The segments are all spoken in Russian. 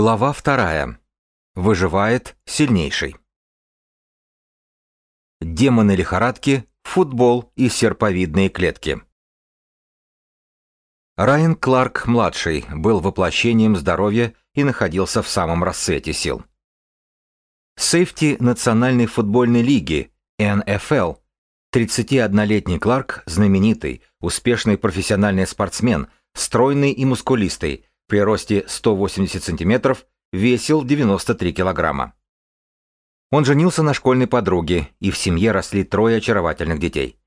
Глава вторая. Выживает сильнейший. Демоны лихорадки, футбол и серповидные клетки. Райан Кларк-младший был воплощением здоровья и находился в самом расцвете сил. Сейфти Национальной футбольной лиги, НФЛ, 31-летний Кларк, знаменитый, успешный профессиональный спортсмен, стройный и мускулистый, при росте 180 см весил 93 килограмма. Он женился на школьной подруге, и в семье росли трое очаровательных детей.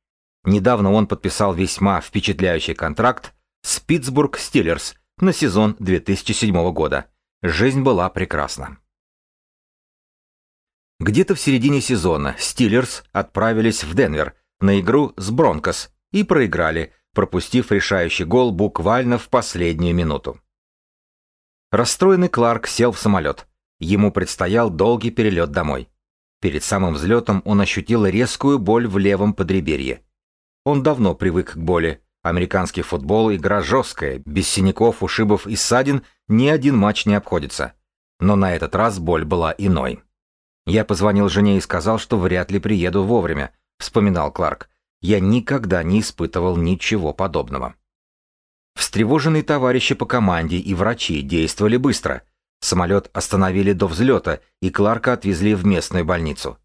Недавно он подписал весьма впечатляющий контракт с Питтсбург Стиллерс на сезон 2007 года. Жизнь была прекрасна. Где-то в середине сезона Стиллерс отправились в Денвер на игру с Бронкос и проиграли, пропустив решающий гол буквально в последнюю минуту. Расстроенный Кларк сел в самолет. Ему предстоял долгий перелет домой. Перед самым взлетом он ощутил резкую боль в левом подреберье. Он давно привык к боли. Американский футбол – игра жесткая, без синяков, ушибов и ссадин ни один матч не обходится. Но на этот раз боль была иной. «Я позвонил жене и сказал, что вряд ли приеду вовремя», – вспоминал Кларк. «Я никогда не испытывал ничего подобного». Встревоженные товарищи по команде и врачи действовали быстро. Самолет остановили до взлета, и Кларка отвезли в местную больницу.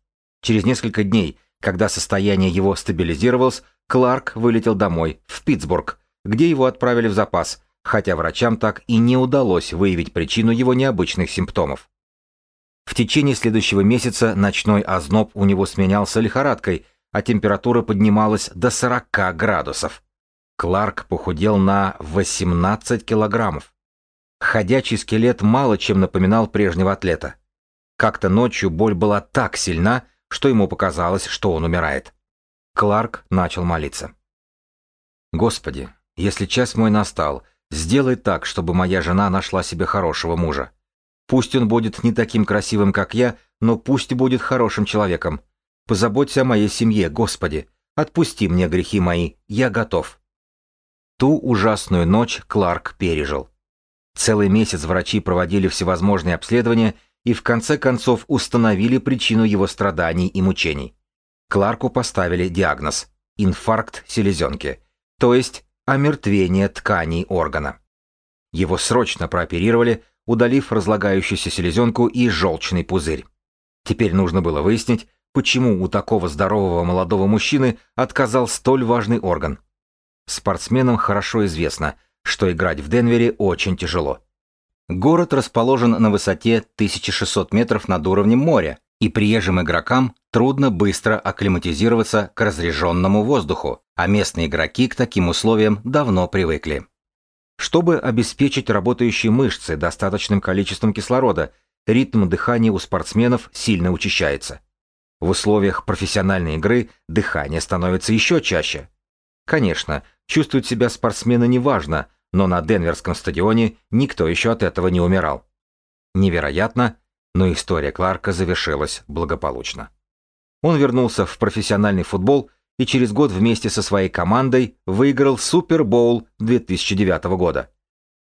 Через несколько дней, когда состояние его стабилизировалось, Кларк вылетел домой, в Питтсбург, где его отправили в запас, хотя врачам так и не удалось выявить причину его необычных симптомов. В течение следующего месяца ночной озноб у него сменялся лихорадкой, а температура поднималась до 40 градусов. Кларк похудел на 18 килограммов. Ходячий скелет мало чем напоминал прежнего атлета. Как-то ночью боль была так сильна, что ему показалось, что он умирает. Кларк начал молиться. «Господи, если час мой настал, сделай так, чтобы моя жена нашла себе хорошего мужа. Пусть он будет не таким красивым, как я, но пусть будет хорошим человеком. Позаботься о моей семье, Господи. Отпусти мне грехи мои, я готов». Ту ужасную ночь Кларк пережил. Целый месяц врачи проводили всевозможные обследования и в конце концов установили причину его страданий и мучений. Кларку поставили диагноз – инфаркт селезенки, то есть омертвение тканей органа. Его срочно прооперировали, удалив разлагающуюся селезенку и желчный пузырь. Теперь нужно было выяснить, почему у такого здорового молодого мужчины отказал столь важный орган – Спортсменам хорошо известно, что играть в Денвере очень тяжело. Город расположен на высоте 1600 метров над уровнем моря, и приезжим игрокам трудно быстро акклиматизироваться к разреженному воздуху, а местные игроки к таким условиям давно привыкли. Чтобы обеспечить работающие мышцы достаточным количеством кислорода, ритм дыхания у спортсменов сильно учащается. В условиях профессиональной игры дыхание становится еще чаще. Конечно, Чувствовать себя спортсмена неважно, но на Денверском стадионе никто еще от этого не умирал. Невероятно, но история Кларка завершилась благополучно. Он вернулся в профессиональный футбол и через год вместе со своей командой выиграл Супербоул 2009 года.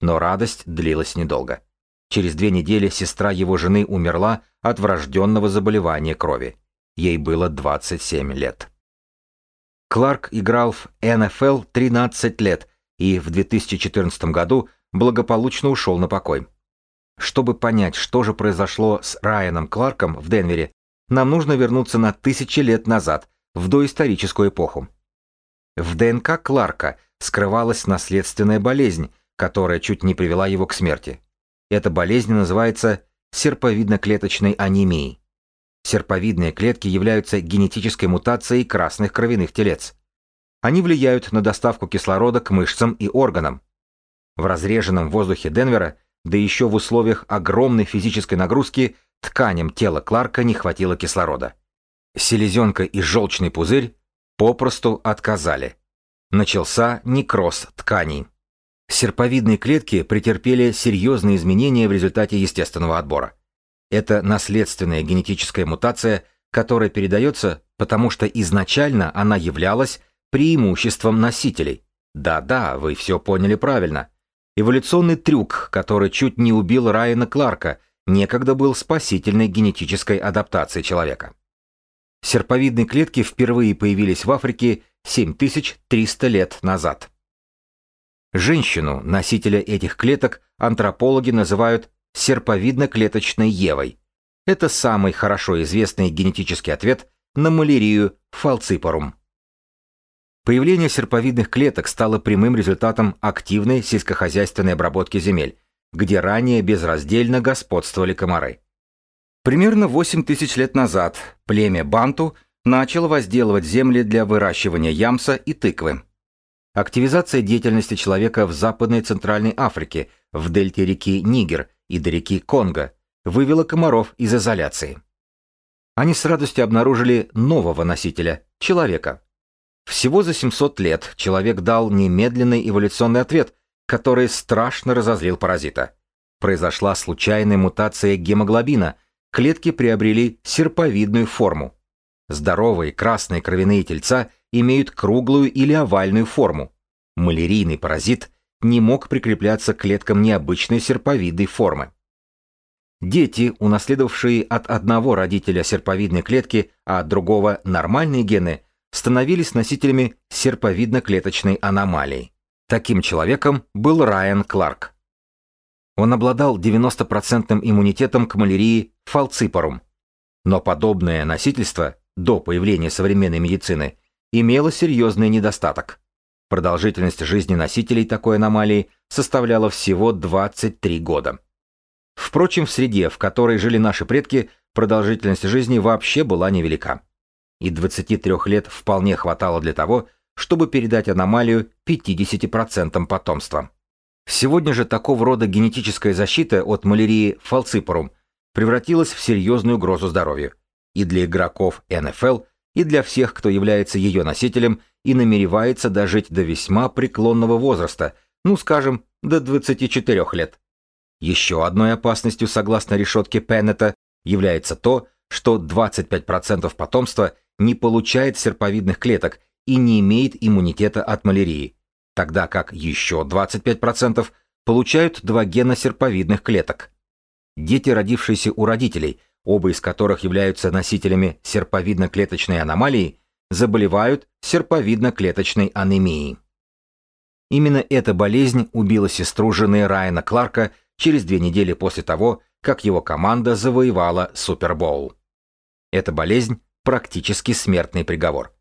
Но радость длилась недолго. Через две недели сестра его жены умерла от врожденного заболевания крови. Ей было 27 лет. Кларк играл в НФЛ 13 лет и в 2014 году благополучно ушел на покой. Чтобы понять, что же произошло с Райаном Кларком в Денвере, нам нужно вернуться на тысячи лет назад, в доисторическую эпоху. В ДНК Кларка скрывалась наследственная болезнь, которая чуть не привела его к смерти. Эта болезнь называется серповидно-клеточной анемией. Серповидные клетки являются генетической мутацией красных кровяных телец. Они влияют на доставку кислорода к мышцам и органам. В разреженном воздухе Денвера, да еще в условиях огромной физической нагрузки, тканям тела Кларка не хватило кислорода. Селезенка и желчный пузырь попросту отказали. Начался некроз тканей. Серповидные клетки претерпели серьезные изменения в результате естественного отбора. Это наследственная генетическая мутация, которая передается, потому что изначально она являлась преимуществом носителей. Да-да, вы все поняли правильно. Эволюционный трюк, который чуть не убил Райана Кларка, некогда был спасительной генетической адаптацией человека. Серповидные клетки впервые появились в Африке 7300 лет назад. Женщину, носителя этих клеток, антропологи называют серповидно-клеточной Евой. Это самый хорошо известный генетический ответ на малярию фалципорум. Появление серповидных клеток стало прямым результатом активной сельскохозяйственной обработки земель, где ранее безраздельно господствовали комары. Примерно 8 тысяч лет назад племя Банту начало возделывать земли для выращивания ямса и тыквы. Активизация деятельности человека в Западной Центральной Африке, в дельте реки Нигер и до реки Конго, вывела комаров из изоляции. Они с радостью обнаружили нового носителя – человека. Всего за 700 лет человек дал немедленный эволюционный ответ, который страшно разозлил паразита. Произошла случайная мутация гемоглобина, клетки приобрели серповидную форму. Здоровые красные кровяные тельца имеют круглую или овальную форму. Малярийный паразит не мог прикрепляться к клеткам необычной серповидной формы. Дети, унаследовавшие от одного родителя серповидной клетки, а от другого нормальные гены, становились носителями серповидно-клеточной аномалии. Таким человеком был Райан Кларк. Он обладал 90% иммунитетом к малярии фалципорум. Но подобное носительство, до появления современной медицины, имело серьезный недостаток. Продолжительность жизни носителей такой аномалии составляла всего 23 года. Впрочем, в среде, в которой жили наши предки, продолжительность жизни вообще была невелика. И 23 лет вполне хватало для того, чтобы передать аномалию 50% потомства. Сегодня же такого рода генетическая защита от малярии фалципорум превратилась в серьезную угрозу здоровью и для игроков НФЛ, и для всех, кто является ее носителем и намеревается дожить до весьма преклонного возраста, ну, скажем, до 24 лет. Еще одной опасностью, согласно решетке Пеннета, является то, что 25% потомства не получает серповидных клеток и не имеет иммунитета от малярии, тогда как еще 25% получают два гена серповидных клеток. Дети, родившиеся у родителей, оба из которых являются носителями серповидно-клеточной аномалии, заболевают серповидно-клеточной анемией. Именно эта болезнь убила сестру жены Райана Кларка через две недели после того, как его команда завоевала Супербоул. Эта болезнь – практически смертный приговор.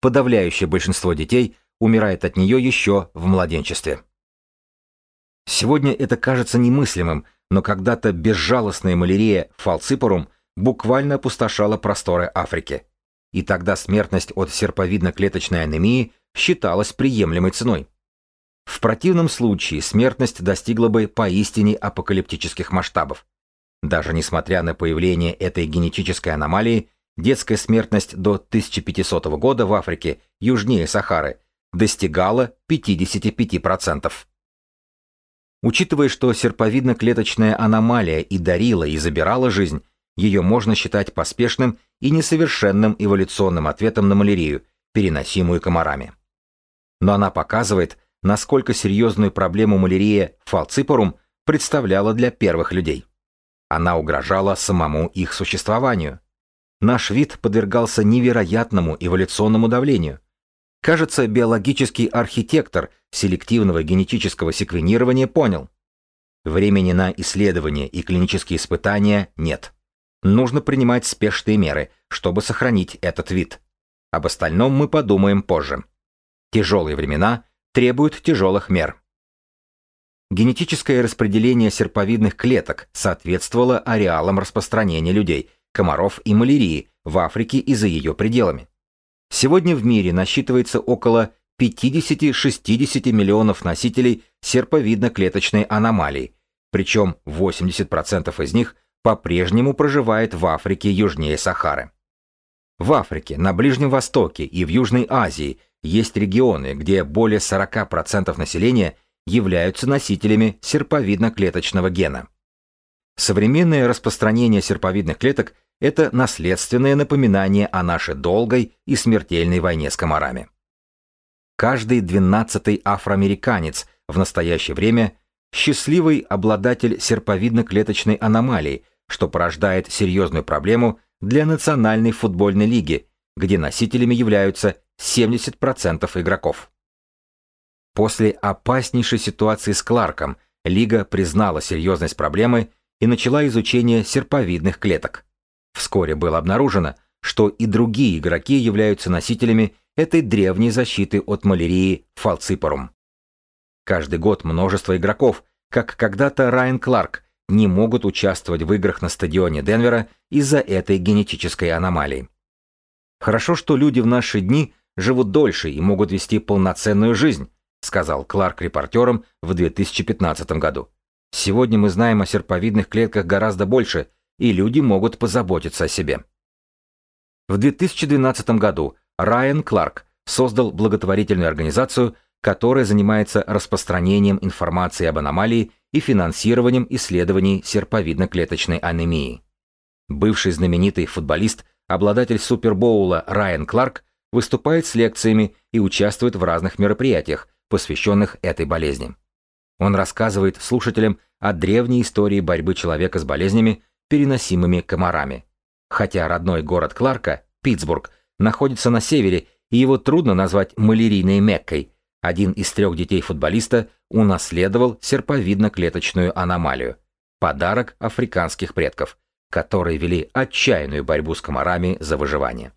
Подавляющее большинство детей умирает от нее еще в младенчестве. Сегодня это кажется немыслимым, но когда-то безжалостная малярия фалципорум буквально опустошала просторы Африки. И тогда смертность от серповидно-клеточной анемии считалась приемлемой ценой. В противном случае смертность достигла бы поистине апокалиптических масштабов. Даже несмотря на появление этой генетической аномалии, детская смертность до 1500 года в Африке, южнее Сахары, достигала 55%. Учитывая, что серповидно-клеточная аномалия и дарила, и забирала жизнь, ее можно считать поспешным и несовершенным эволюционным ответом на малярию, переносимую комарами. Но она показывает, насколько серьезную проблему малярия фалципорум представляла для первых людей. Она угрожала самому их существованию. Наш вид подвергался невероятному эволюционному давлению. Кажется, биологический архитектор селективного генетического секвенирования понял. Времени на исследования и клинические испытания нет. Нужно принимать спешные меры, чтобы сохранить этот вид. Об остальном мы подумаем позже. Тяжелые времена требуют тяжелых мер. Генетическое распределение серповидных клеток соответствовало ареалам распространения людей – комаров и малярии в Африке и за ее пределами. Сегодня в мире насчитывается около 50-60 миллионов носителей серповидно-клеточной аномалии, причем 80% из них по-прежнему проживает в Африке южнее Сахары. В Африке, на Ближнем Востоке и в Южной Азии есть регионы, где более 40% населения являются носителями серповидно-клеточного гена. Современное распространение серповидных клеток – это наследственное напоминание о нашей долгой и смертельной войне с комарами. Каждый двенадцатый афроамериканец в настоящее время счастливый обладатель серповидно-клеточной аномалии, что порождает серьезную проблему для Национальной футбольной лиги, где носителями являются 70% игроков. После опаснейшей ситуации с Кларком Лига признала серьезность проблемы и начала изучение серповидных клеток. Вскоре было обнаружено, что и другие игроки являются носителями этой древней защиты от малярии фалципорум. Каждый год множество игроков, как когда-то Райан Кларк, не могут участвовать в играх на стадионе Денвера из-за этой генетической аномалии. Хорошо, что люди в наши дни живут дольше и могут вести полноценную жизнь, сказал Кларк репортерам в 2015 году. Сегодня мы знаем о серповидных клетках гораздо больше, и люди могут позаботиться о себе. В 2012 году Райан Кларк создал благотворительную организацию, которая занимается распространением информации об аномалии и финансированием исследований серповидно-клеточной анемии. Бывший знаменитый футболист, обладатель Супербоула Райан Кларк выступает с лекциями и участвует в разных мероприятиях, посвященных этой болезни. Он рассказывает слушателям о древней истории борьбы человека с болезнями, переносимыми комарами. Хотя родной город Кларка, Питтсбург, находится на севере, и его трудно назвать малярийной Меккой, один из трех детей футболиста унаследовал серповидно-клеточную аномалию, подарок африканских предков, которые вели отчаянную борьбу с комарами за выживание.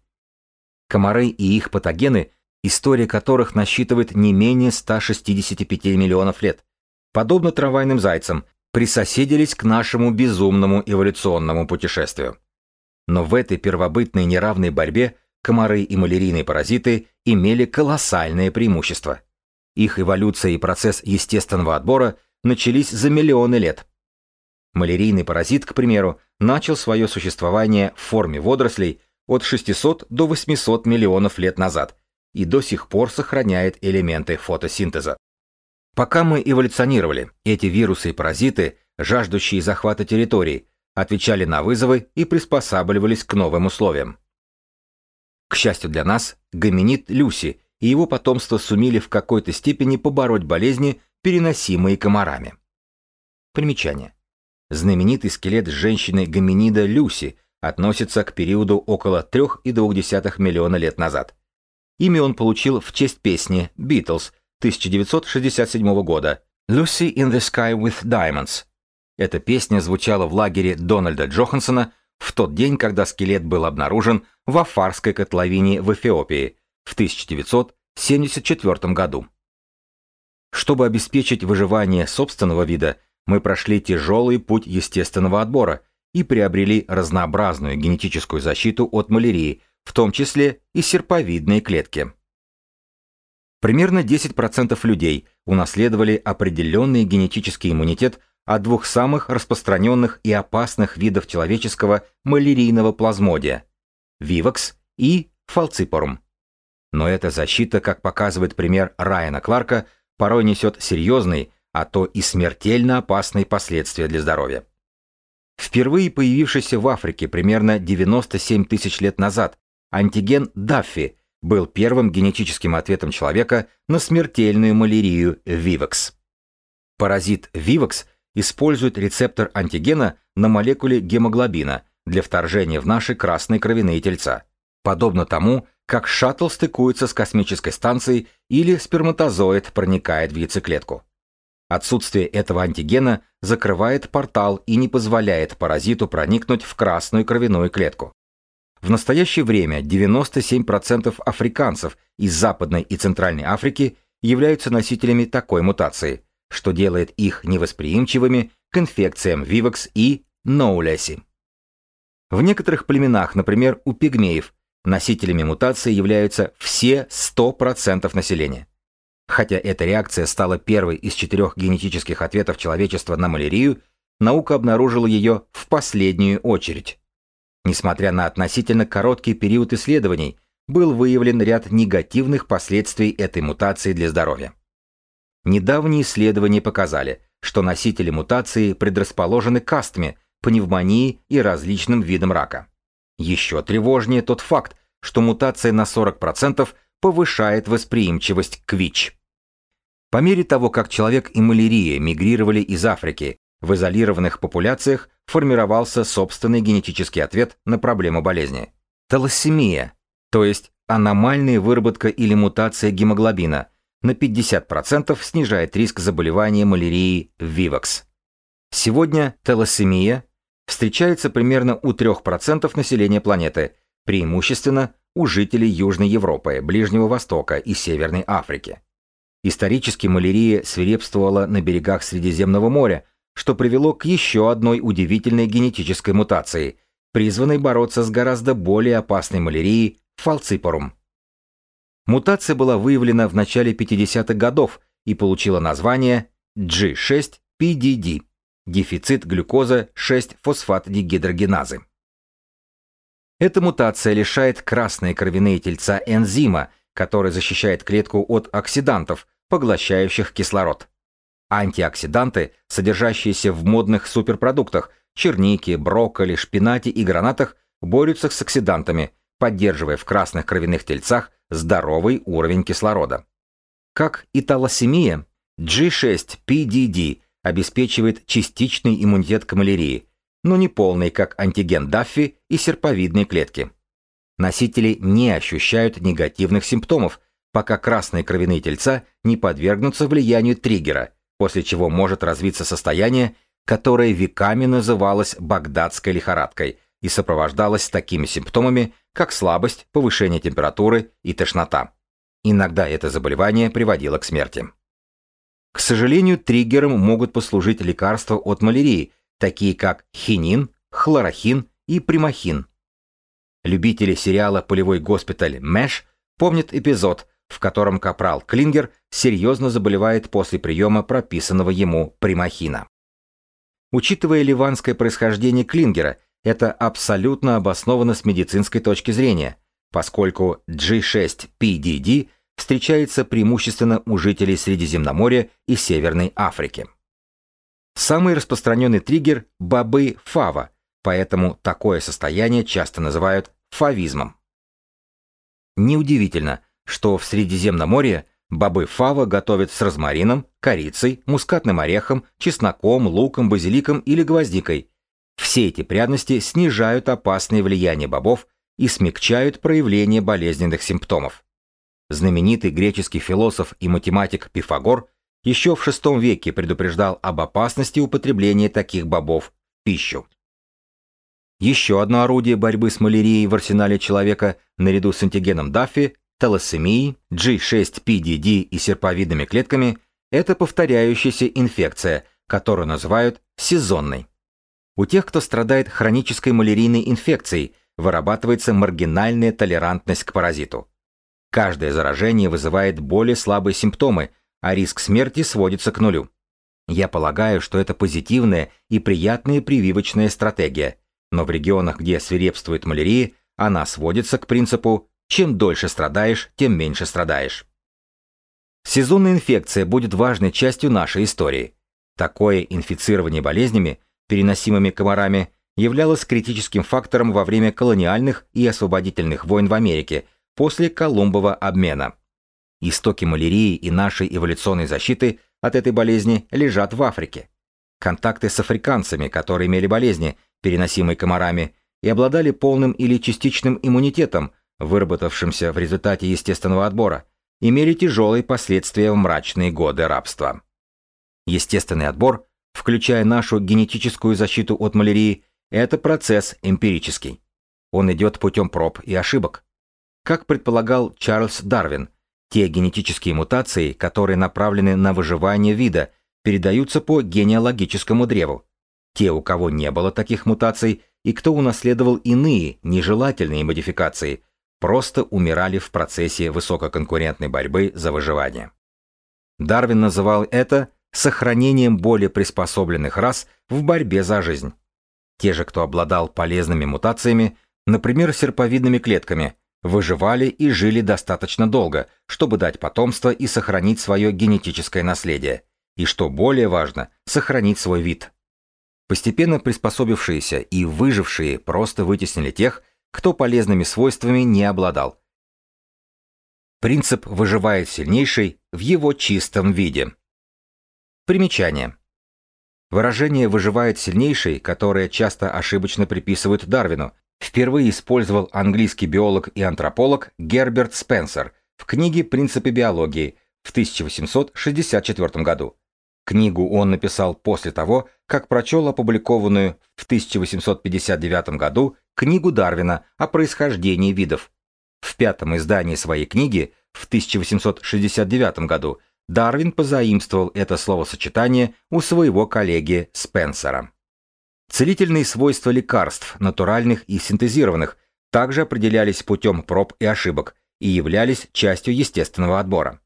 Комары и их патогены, история которых насчитывает не менее 165 миллионов лет, подобно трамвайным зайцам, присоседились к нашему безумному эволюционному путешествию. Но в этой первобытной неравной борьбе комары и малярийные паразиты имели колоссальное преимущество. Их эволюция и процесс естественного отбора начались за миллионы лет. Малярийный паразит, к примеру, начал свое существование в форме водорослей от 600 до 800 миллионов лет назад и до сих пор сохраняет элементы фотосинтеза. Пока мы эволюционировали, эти вирусы и паразиты, жаждущие захвата территорий, отвечали на вызовы и приспосабливались к новым условиям. К счастью для нас, гоминид Люси и его потомство сумели в какой-то степени побороть болезни, переносимые комарами. Примечание. Знаменитый скелет женщины-гоминида Люси относится к периоду около 3,2 миллиона лет назад. Имя он получил в честь песни «Beatles» 1967 года «Lucy in the Sky with Diamonds». Эта песня звучала в лагере Дональда Джохансона в тот день, когда скелет был обнаружен в Афарской котловине в Эфиопии в 1974 году. Чтобы обеспечить выживание собственного вида, мы прошли тяжелый путь естественного отбора и приобрели разнообразную генетическую защиту от малярии, в том числе и серповидные клетки. Примерно 10% людей унаследовали определенный генетический иммунитет от двух самых распространенных и опасных видов человеческого малярийного плазмодия – вивакс и фалципорум. Но эта защита, как показывает пример Райана Кларка, порой несет серьезные, а то и смертельно опасные последствия для здоровья. Впервые появившийся в Африке примерно 97 тысяч лет назад антиген Даффи был первым генетическим ответом человека на смертельную малярию Вивакс. Паразит Вивакс использует рецептор антигена на молекуле гемоглобина для вторжения в наши красные кровяные тельца, подобно тому, как шаттл стыкуется с космической станцией или сперматозоид проникает в яйцеклетку. Отсутствие этого антигена закрывает портал и не позволяет паразиту проникнуть в красную кровяную клетку. В настоящее время 97% африканцев из Западной и Центральной Африки являются носителями такой мутации, что делает их невосприимчивыми к инфекциям Вивакс и Ноулеси. В некоторых племенах, например, у пигмеев, Носителями мутации являются все 100% населения. Хотя эта реакция стала первой из четырех генетических ответов человечества на малярию, наука обнаружила ее в последнюю очередь. Несмотря на относительно короткий период исследований, был выявлен ряд негативных последствий этой мутации для здоровья. Недавние исследования показали, что носители мутации предрасположены к астме, пневмонии и различным видам рака. Еще тревожнее тот факт, что мутация на 40% повышает восприимчивость к ВИЧ. По мере того, как человек и малярия мигрировали из Африки, в изолированных популяциях формировался собственный генетический ответ на проблему болезни. Талассемия, то есть аномальная выработка или мутация гемоглобина, на 50% снижает риск заболевания малярией ВИВАКС. Сегодня талассемия встречается примерно у 3% населения планеты, преимущественно у жителей Южной Европы, Ближнего Востока и Северной Африки. Исторически малярия свирепствовала на берегах Средиземного моря, что привело к еще одной удивительной генетической мутации, призванной бороться с гораздо более опасной малярией фалципорум. Мутация была выявлена в начале 50-х годов и получила название G6PDD – дефицит глюкоза 6-фосфат-дегидрогеназы. Эта мутация лишает красные кровяные тельца энзима, который защищает клетку от оксидантов, поглощающих кислород. Антиоксиданты, содержащиеся в модных суперпродуктах чернике, брокколи, шпинате и гранатах, борются с оксидантами, поддерживая в красных кровяных тельцах здоровый уровень кислорода. Как и талассемия, G6-PDD обеспечивает частичный иммунитет к малярии, но не полный, как антиген Даффи и серповидные клетки. Носители не ощущают негативных симптомов, пока красные кровяные тельца не подвергнутся влиянию триггера, после чего может развиться состояние, которое веками называлось багдадской лихорадкой и сопровождалось такими симптомами, как слабость, повышение температуры и тошнота. Иногда это заболевание приводило к смерти. К сожалению, триггером могут послужить лекарства от малярии, такие как хинин, хлорохин и примахин. Любители сериала «Полевой госпиталь» Мэш помнят эпизод, в котором капрал Клингер серьезно заболевает после приема прописанного ему примахина. Учитывая ливанское происхождение Клингера, это абсолютно обосновано с медицинской точки зрения, поскольку G6PDD встречается преимущественно у жителей Средиземноморья и Северной Африки. Самый распространенный триггер – бобы фава, поэтому такое состояние часто называют фавизмом. Неудивительно, что в Средиземноморье бобы фава готовят с розмарином, корицей, мускатным орехом, чесноком, луком, базиликом или гвоздикой. Все эти пряности снижают опасное влияние бобов и смягчают проявление болезненных симптомов. Знаменитый греческий философ и математик Пифагор еще в VI веке предупреждал об опасности употребления таких бобов в пищу. Еще одно орудие борьбы с малярией в арсенале человека наряду с антигеном Даффи, талассемией, G6PDD и серповидными клетками – это повторяющаяся инфекция, которую называют сезонной. У тех, кто страдает хронической малярийной инфекцией, вырабатывается маргинальная толерантность к паразиту. Каждое заражение вызывает более слабые симптомы – а риск смерти сводится к нулю. Я полагаю, что это позитивная и приятная прививочная стратегия, но в регионах, где свирепствует малярия, она сводится к принципу «чем дольше страдаешь, тем меньше страдаешь». Сезонная инфекция будет важной частью нашей истории. Такое инфицирование болезнями, переносимыми комарами, являлось критическим фактором во время колониальных и освободительных войн в Америке после Колумбова обмена. Истоки малярии и нашей эволюционной защиты от этой болезни лежат в Африке. Контакты с африканцами, которые имели болезни, переносимые комарами, и обладали полным или частичным иммунитетом, выработавшимся в результате естественного отбора, имели тяжелые последствия в мрачные годы рабства. Естественный отбор, включая нашу генетическую защиту от малярии, это процесс эмпирический. Он идет путем проб и ошибок. Как предполагал Чарльз Дарвин, те генетические мутации, которые направлены на выживание вида, передаются по генеалогическому древу. Те, у кого не было таких мутаций, и кто унаследовал иные, нежелательные модификации, просто умирали в процессе высококонкурентной борьбы за выживание. Дарвин называл это сохранением более приспособленных рас в борьбе за жизнь. Те же, кто обладал полезными мутациями, например, серповидными клетками, выживали и жили достаточно долго, чтобы дать потомство и сохранить свое генетическое наследие. И что более важно, сохранить свой вид. Постепенно приспособившиеся и выжившие просто вытеснили тех, кто полезными свойствами не обладал. Принцип «выживает сильнейший» в его чистом виде. Примечание. Выражение «выживает сильнейший», которое часто ошибочно приписывают Дарвину, впервые использовал английский биолог и антрополог Герберт Спенсер в книге «Принципы биологии» в 1864 году. Книгу он написал после того, как прочел опубликованную в 1859 году книгу Дарвина о происхождении видов. В пятом издании своей книги в 1869 году Дарвин позаимствовал это словосочетание у своего коллеги Спенсера. Целительные свойства лекарств, натуральных и синтезированных, также определялись путем проб и ошибок и являлись частью естественного отбора.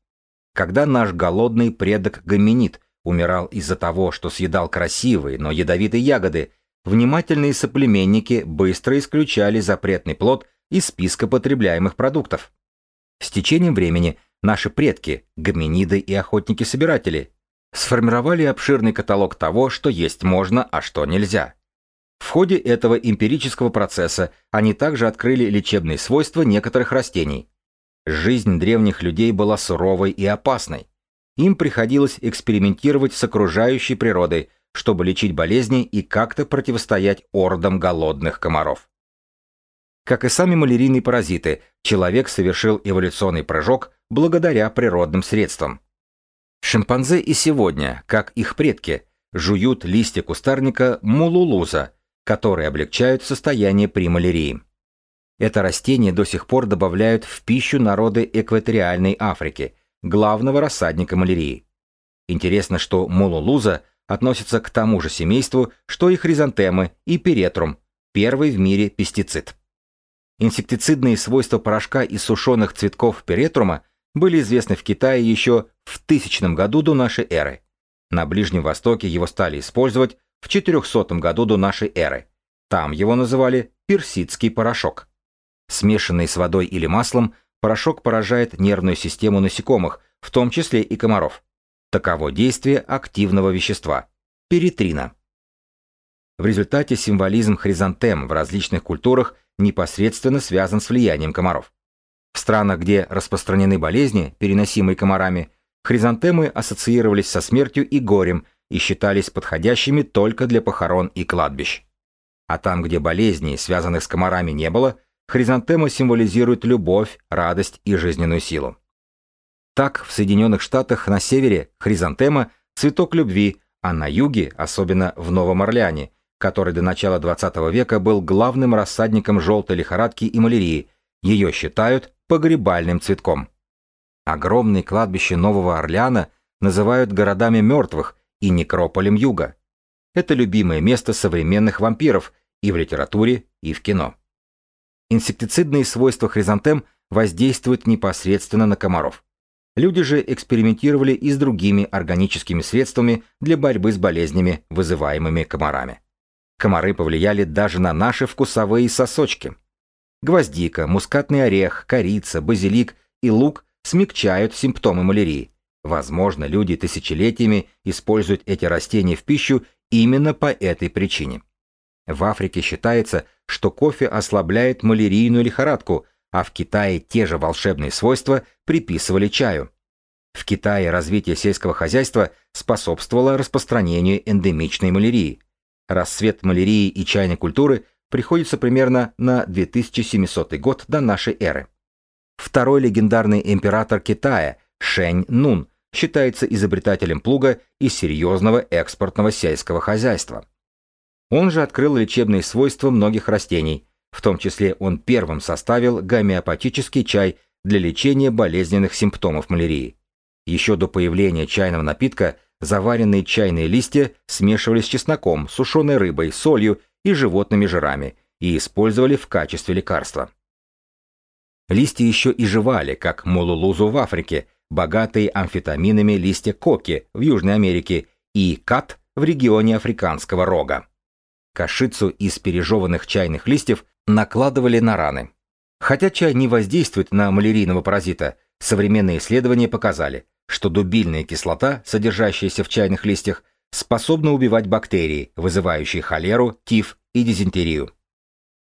Когда наш голодный предок гоминид умирал из-за того, что съедал красивые, но ядовитые ягоды, внимательные соплеменники быстро исключали запретный плод из списка потребляемых продуктов. С течением времени – Наши предки, гоминиды и охотники-собиратели, сформировали обширный каталог того, что есть можно, а что нельзя. В ходе этого эмпирического процесса они также открыли лечебные свойства некоторых растений. Жизнь древних людей была суровой и опасной. Им приходилось экспериментировать с окружающей природой, чтобы лечить болезни и как-то противостоять ордам голодных комаров. Как и сами малярийные паразиты, человек совершил эволюционный прыжок благодаря природным средствам. Шимпанзе и сегодня, как их предки, жуют листья кустарника мулулуза, которые облегчают состояние при малярии. Это растение до сих пор добавляют в пищу народы экваториальной Африки, главного рассадника малярии. Интересно, что мулулуза относится к тому же семейству, что и хризантемы и перетрум, первый в мире пестицид. Инсектицидные свойства порошка из сушеных цветков перетрума были известны в Китае еще в 1000 году до нашей эры. На Ближнем Востоке его стали использовать в 400 году до нашей эры. Там его называли персидский порошок. Смешанный с водой или маслом, порошок поражает нервную систему насекомых, в том числе и комаров. Таково действие активного вещества – перитрина. В результате символизм хризантем в различных культурах непосредственно связан с влиянием комаров. В странах, где распространены болезни, переносимые комарами, хризантемы ассоциировались со смертью и горем и считались подходящими только для похорон и кладбищ. А там, где болезней, связанных с комарами, не было, хризантема символизирует любовь, радость и жизненную силу. Так, в Соединенных Штатах на севере хризантема – цветок любви, а на юге, особенно в Новом Орлеане, который до начала XX века был главным рассадником желтой лихорадки и малярии, ее считают погребальным цветком. Огромные кладбища Нового Орлеана называют городами мертвых и некрополем юга. Это любимое место современных вампиров и в литературе, и в кино. Инсектицидные свойства хризантем воздействуют непосредственно на комаров. Люди же экспериментировали и с другими органическими средствами для борьбы с болезнями, вызываемыми комарами. Комары повлияли даже на наши вкусовые сосочки – Гвоздика, мускатный орех, корица, базилик и лук смягчают симптомы малярии. Возможно, люди тысячелетиями используют эти растения в пищу именно по этой причине. В Африке считается, что кофе ослабляет малярийную лихорадку, а в Китае те же волшебные свойства приписывали чаю. В Китае развитие сельского хозяйства способствовало распространению эндемичной малярии. Расцвет малярии и чайной культуры приходится примерно на 2700 год до нашей эры. Второй легендарный император Китая, Шэнь Нун, считается изобретателем плуга и серьезного экспортного сельского хозяйства. Он же открыл лечебные свойства многих растений, в том числе он первым составил гомеопатический чай для лечения болезненных симптомов малярии. Еще до появления чайного напитка заваренные чайные листья смешивались с чесноком, сушеной рыбой, солью и животными жирами и использовали в качестве лекарства. Листья еще и жевали, как молулузу в Африке, богатые амфетаминами листья коки в Южной Америке и кат в регионе Африканского рога. Кашицу из пережеванных чайных листьев накладывали на раны. Хотя чай не воздействует на малярийного паразита, современные исследования показали, что дубильная кислота, содержащаяся в чайных листьях, способна убивать бактерии, вызывающие холеру, тиф и дизентерию.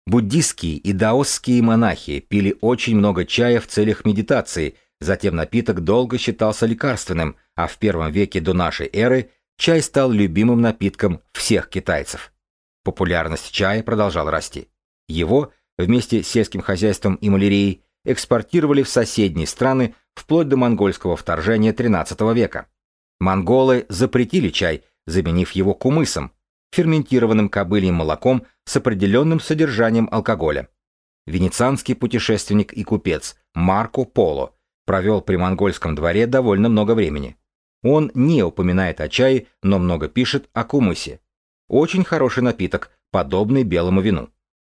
Буддистские и даосские монахи пили очень много чая в целях медитации, Затем напиток долго считался лекарственным, а в первом веке до нашей эры чай стал любимым напитком всех китайцев. Популярность чая продолжала расти. Его, вместе с сельским хозяйством и малярией, экспортировали в соседние страны вплоть до монгольского вторжения XIII века. Монголы запретили чай, заменив его кумысом, ферментированным кобыльем молоком с определенным содержанием алкоголя. Венецианский путешественник и купец Марко Поло провел при монгольском дворе довольно много времени. Он не упоминает о чае, но много пишет о кумысе. Очень хороший напиток, подобный белому вину.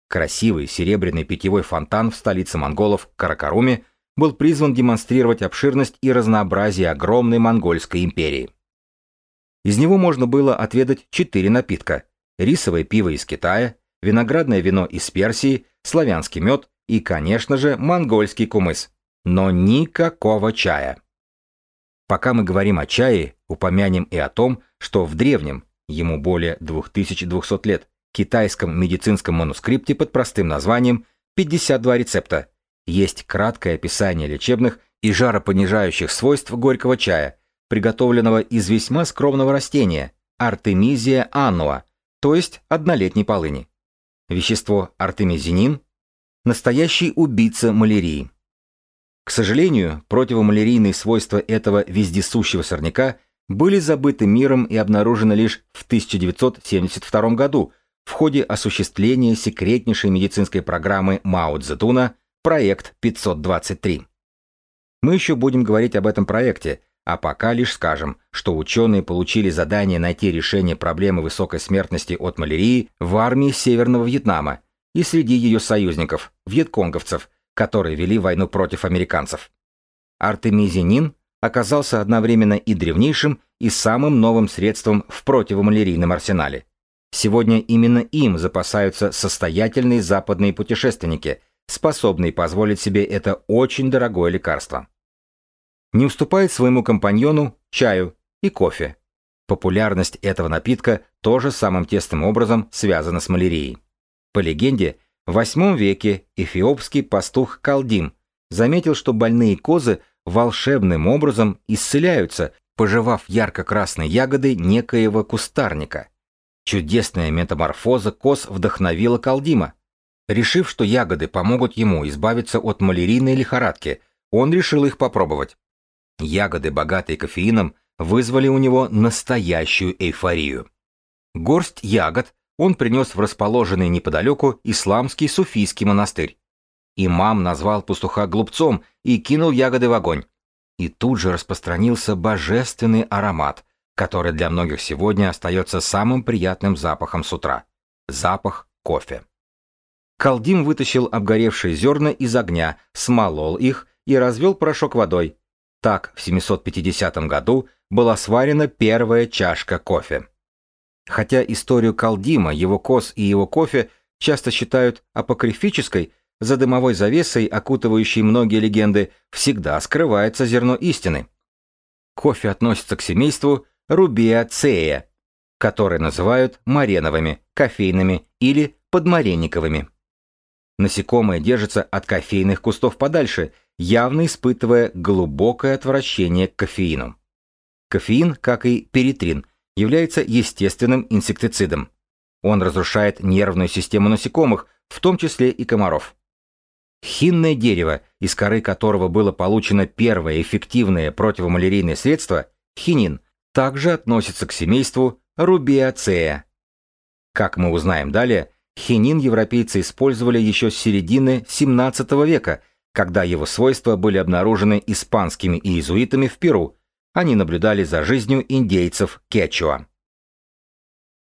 Красивый серебряный питьевой фонтан в столице монголов Каракаруме был призван демонстрировать обширность и разнообразие огромной монгольской империи. Из него можно было отведать четыре напитка – рисовое пиво из Китая, виноградное вино из Персии, славянский мед и, конечно же, монгольский кумыс. Но никакого чая. Пока мы говорим о чае, упомянем и о том, что в древнем, ему более 2200 лет, китайском медицинском манускрипте под простым названием «52 рецепта» есть краткое описание лечебных и жаропонижающих свойств горького чая, приготовленного из весьма скромного растения – артемизия аннуа, то есть однолетней полыни. Вещество артемизинин – настоящий убийца малярии. К сожалению, противомалярийные свойства этого вездесущего сорняка были забыты миром и обнаружены лишь в 1972 году в ходе осуществления секретнейшей медицинской программы Мао Цзэдуна «Проект 523». Мы еще будем говорить об этом проекте, а пока лишь скажем, что ученые получили задание найти решение проблемы высокой смертности от малярии в армии Северного Вьетнама и среди ее союзников, вьетконговцев, которые вели войну против американцев. Артемизинин оказался одновременно и древнейшим, и самым новым средством в противомалярийном арсенале. Сегодня именно им запасаются состоятельные западные путешественники, способные позволить себе это очень дорогое лекарство не уступает своему компаньону чаю и кофе. Популярность этого напитка тоже самым тесным образом связана с малярией. По легенде, в VIII веке эфиопский пастух Калдим заметил, что больные козы волшебным образом исцеляются, пожевав ярко-красные ягоды некоего кустарника. Чудесная метаморфоза коз вдохновила Калдима. Решив, что ягоды помогут ему избавиться от малярийной лихорадки, он решил их попробовать. Ягоды, богатые кофеином, вызвали у него настоящую эйфорию. Горсть ягод он принес в расположенный неподалеку исламский суфийский монастырь. Имам назвал пастуха глупцом и кинул ягоды в огонь. И тут же распространился божественный аромат, который для многих сегодня остается самым приятным запахом с утра. Запах кофе. Калдим вытащил обгоревшие зерна из огня, смолол их и развел порошок водой. Так, в 750 году была сварена первая чашка кофе. Хотя историю Калдима, его коз и его кофе часто считают апокрифической, за дымовой завесой, окутывающей многие легенды, всегда скрывается зерно истины. Кофе относится к семейству рубиацея, которые называют мареновыми, кофейными или подмаренниковыми. Насекомые держатся от кофейных кустов подальше – явно испытывая глубокое отвращение к кофеину. Кофеин, как и перитрин, является естественным инсектицидом. Он разрушает нервную систему насекомых, в том числе и комаров. Хинное дерево, из коры которого было получено первое эффективное противомалярийное средство, хинин, также относится к семейству рубиацея. Как мы узнаем далее, хинин европейцы использовали еще с середины 17 века – когда его свойства были обнаружены испанскими иезуитами в Перу, они наблюдали за жизнью индейцев Кечуа.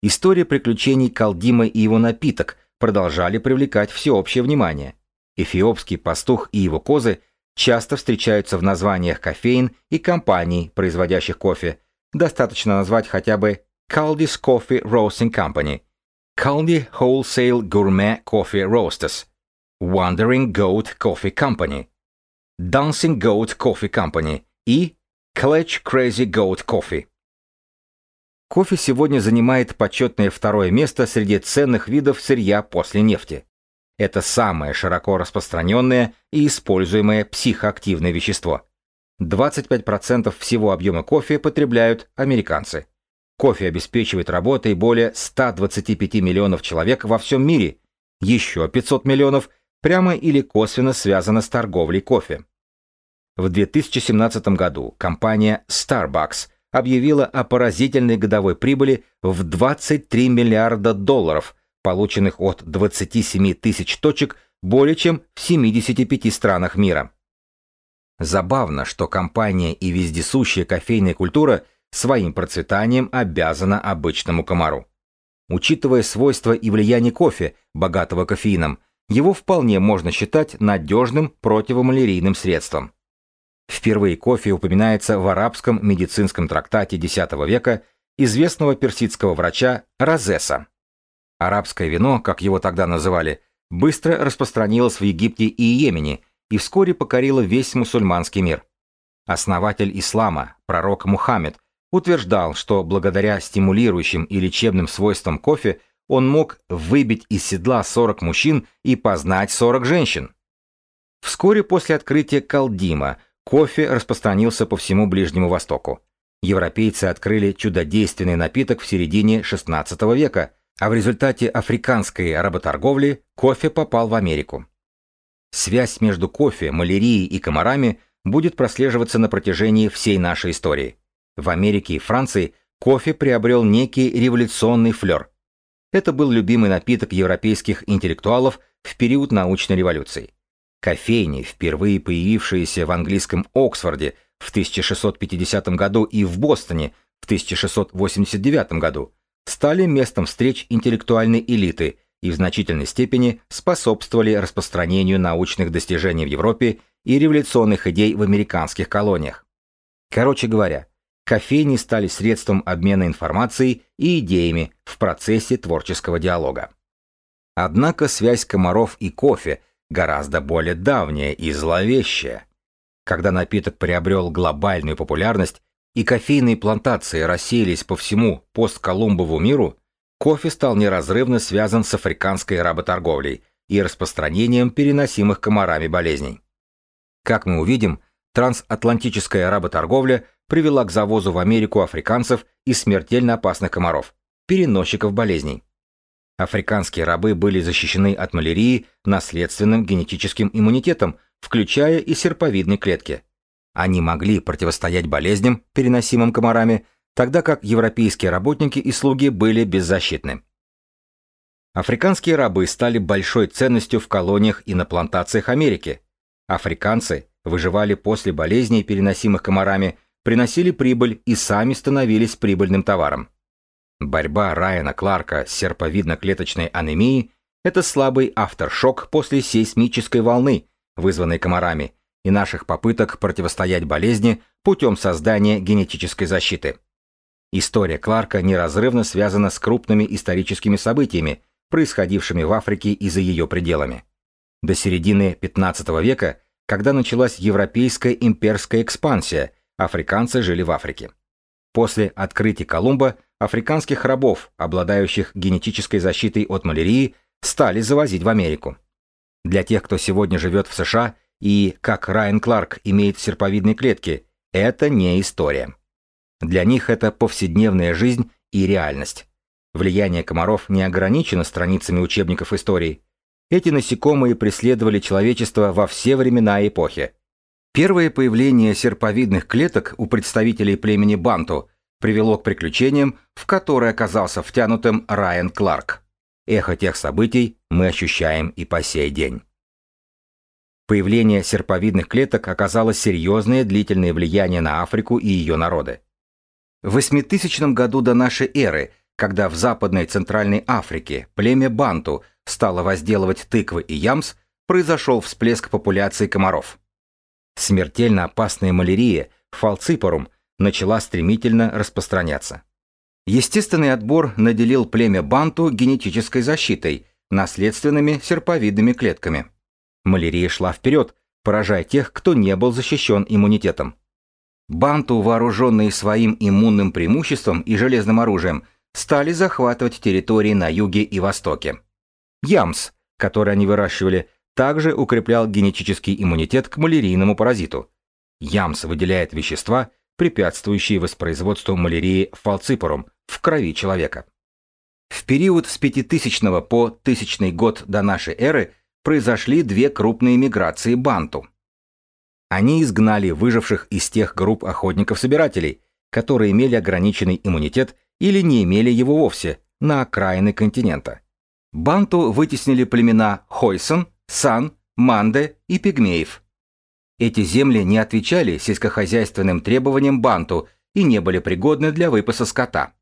История приключений Калдима и его напиток продолжали привлекать всеобщее внимание. Эфиопский пастух и его козы часто встречаются в названиях кофеин и компаний, производящих кофе. Достаточно назвать хотя бы Caldi's Coffee Roasting Company, Caldi Wholesale Gourmet Coffee Roasters – Wandering Goat Coffee Company, Dancing Goat Coffee Company и Clutch Crazy Goat Coffee. Кофе сегодня занимает почетное второе место среди ценных видов сырья после нефти. Это самое широко распространенное и используемое психоактивное вещество. 25% всего объема кофе потребляют американцы. Кофе обеспечивает работой более 125 миллионов человек во всем мире. Еще 500 миллионов прямо или косвенно связано с торговлей кофе. В 2017 году компания Starbucks объявила о поразительной годовой прибыли в 23 миллиарда долларов, полученных от 27 тысяч точек более чем в 75 странах мира. Забавно, что компания и вездесущая кофейная культура своим процветанием обязана обычному комару. Учитывая свойства и влияние кофе, богатого кофеином, его вполне можно считать надежным противомалярийным средством. Впервые кофе упоминается в арабском медицинском трактате X века известного персидского врача Розеса. Арабское вино, как его тогда называли, быстро распространилось в Египте и Йемене и вскоре покорило весь мусульманский мир. Основатель ислама, пророк Мухаммед, утверждал, что благодаря стимулирующим и лечебным свойствам кофе он мог выбить из седла 40 мужчин и познать 40 женщин. Вскоре после открытия Калдима кофе распространился по всему Ближнему Востоку. Европейцы открыли чудодейственный напиток в середине XVI века, а в результате африканской работорговли кофе попал в Америку. Связь между кофе, малярией и комарами будет прослеживаться на протяжении всей нашей истории. В Америке и Франции кофе приобрел некий революционный флер. Это был любимый напиток европейских интеллектуалов в период научной революции. Кофейни, впервые появившиеся в английском Оксфорде в 1650 году и в Бостоне в 1689 году, стали местом встреч интеллектуальной элиты и в значительной степени способствовали распространению научных достижений в Европе и революционных идей в американских колониях. Короче говоря, кофейни стали средством обмена информацией и идеями в процессе творческого диалога. Однако связь комаров и кофе гораздо более давняя и зловещая. Когда напиток приобрел глобальную популярность и кофейные плантации рассеялись по всему постколумбову миру, кофе стал неразрывно связан с африканской работорговлей и распространением переносимых комарами болезней. Как мы увидим, трансатлантическая работорговля привела к завозу в Америку африканцев и смертельно опасных комаров, переносчиков болезней. Африканские рабы были защищены от малярии наследственным генетическим иммунитетом, включая и серповидные клетки. Они могли противостоять болезням, переносимым комарами, тогда как европейские работники и слуги были беззащитны. Африканские рабы стали большой ценностью в колониях и на плантациях Америки. Африканцы выживали после болезней, переносимых комарами, приносили прибыль и сами становились прибыльным товаром. Борьба Райана Кларка с серповидно-клеточной анемией – это слабый авторшок после сейсмической волны, вызванной комарами, и наших попыток противостоять болезни путем создания генетической защиты. История Кларка неразрывно связана с крупными историческими событиями, происходившими в Африке и за ее пределами. До середины 15 века, когда началась европейская имперская экспансия, африканцы жили в Африке. После открытия Колумба африканских рабов, обладающих генетической защитой от малярии, стали завозить в Америку. Для тех, кто сегодня живет в США и, как Райан Кларк, имеет серповидные клетки, это не история. Для них это повседневная жизнь и реальность. Влияние комаров не ограничено страницами учебников истории. Эти насекомые преследовали человечество во все времена и эпохи. Первое появление серповидных клеток у представителей племени Банту привело к приключениям, в которые оказался втянутым Райан Кларк. Эхо тех событий мы ощущаем и по сей день. Появление серповидных клеток оказало серьезное длительное влияние на Африку и ее народы. В 8000 году до нашей эры, когда в Западной Центральной Африке племя Банту стало возделывать тыквы и ямс, произошел всплеск популяции комаров. Смертельно опасная малярия, фалципорум, начала стремительно распространяться. Естественный отбор наделил племя Банту генетической защитой, наследственными серповидными клетками. Малярия шла вперед, поражая тех, кто не был защищен иммунитетом. Банту, вооруженные своим иммунным преимуществом и железным оружием, стали захватывать территории на юге и востоке. Ямс, который они выращивали, также укреплял генетический иммунитет к малярийному паразиту. Ямс выделяет вещества, препятствующие воспроизводству малярии фалципорум в крови человека. В период с 5000 по 1000 год до нашей эры произошли две крупные миграции банту. Они изгнали выживших из тех групп охотников-собирателей, которые имели ограниченный иммунитет или не имели его вовсе, на окраины континента. Банту вытеснили племена Хойсон, Сан, Манде и Пигмеев. Эти земли не отвечали сельскохозяйственным требованиям банту и не были пригодны для выпаса скота.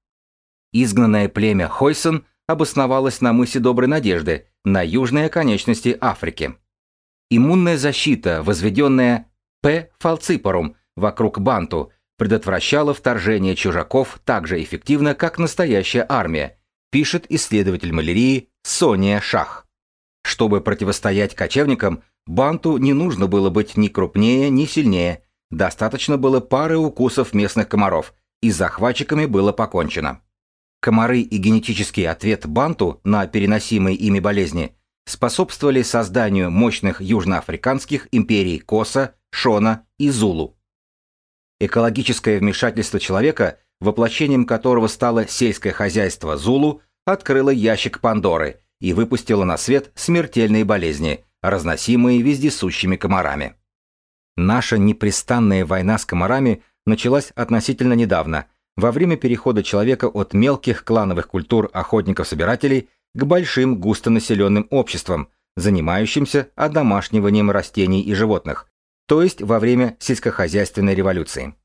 Изгнанное племя Хойсон обосновалось на мысе Доброй Надежды, на южной оконечности Африки. Иммунная защита, возведенная П. фалципорум вокруг банту, предотвращала вторжение чужаков так же эффективно, как настоящая армия, пишет исследователь малярии Сония Шах. Чтобы противостоять кочевникам, банту не нужно было быть ни крупнее, ни сильнее, достаточно было пары укусов местных комаров, и с захватчиками было покончено. Комары и генетический ответ банту на переносимые ими болезни способствовали созданию мощных южноафриканских империй Коса, Шона и Зулу. Экологическое вмешательство человека, воплощением которого стало сельское хозяйство Зулу, открыло ящик Пандоры и выпустило на свет смертельные болезни, разносимые вездесущими комарами. Наша непрестанная война с комарами началась относительно недавно, во время перехода человека от мелких клановых культур охотников-собирателей к большим густонаселенным обществам, занимающимся одомашниванием растений и животных, то есть во время сельскохозяйственной революции.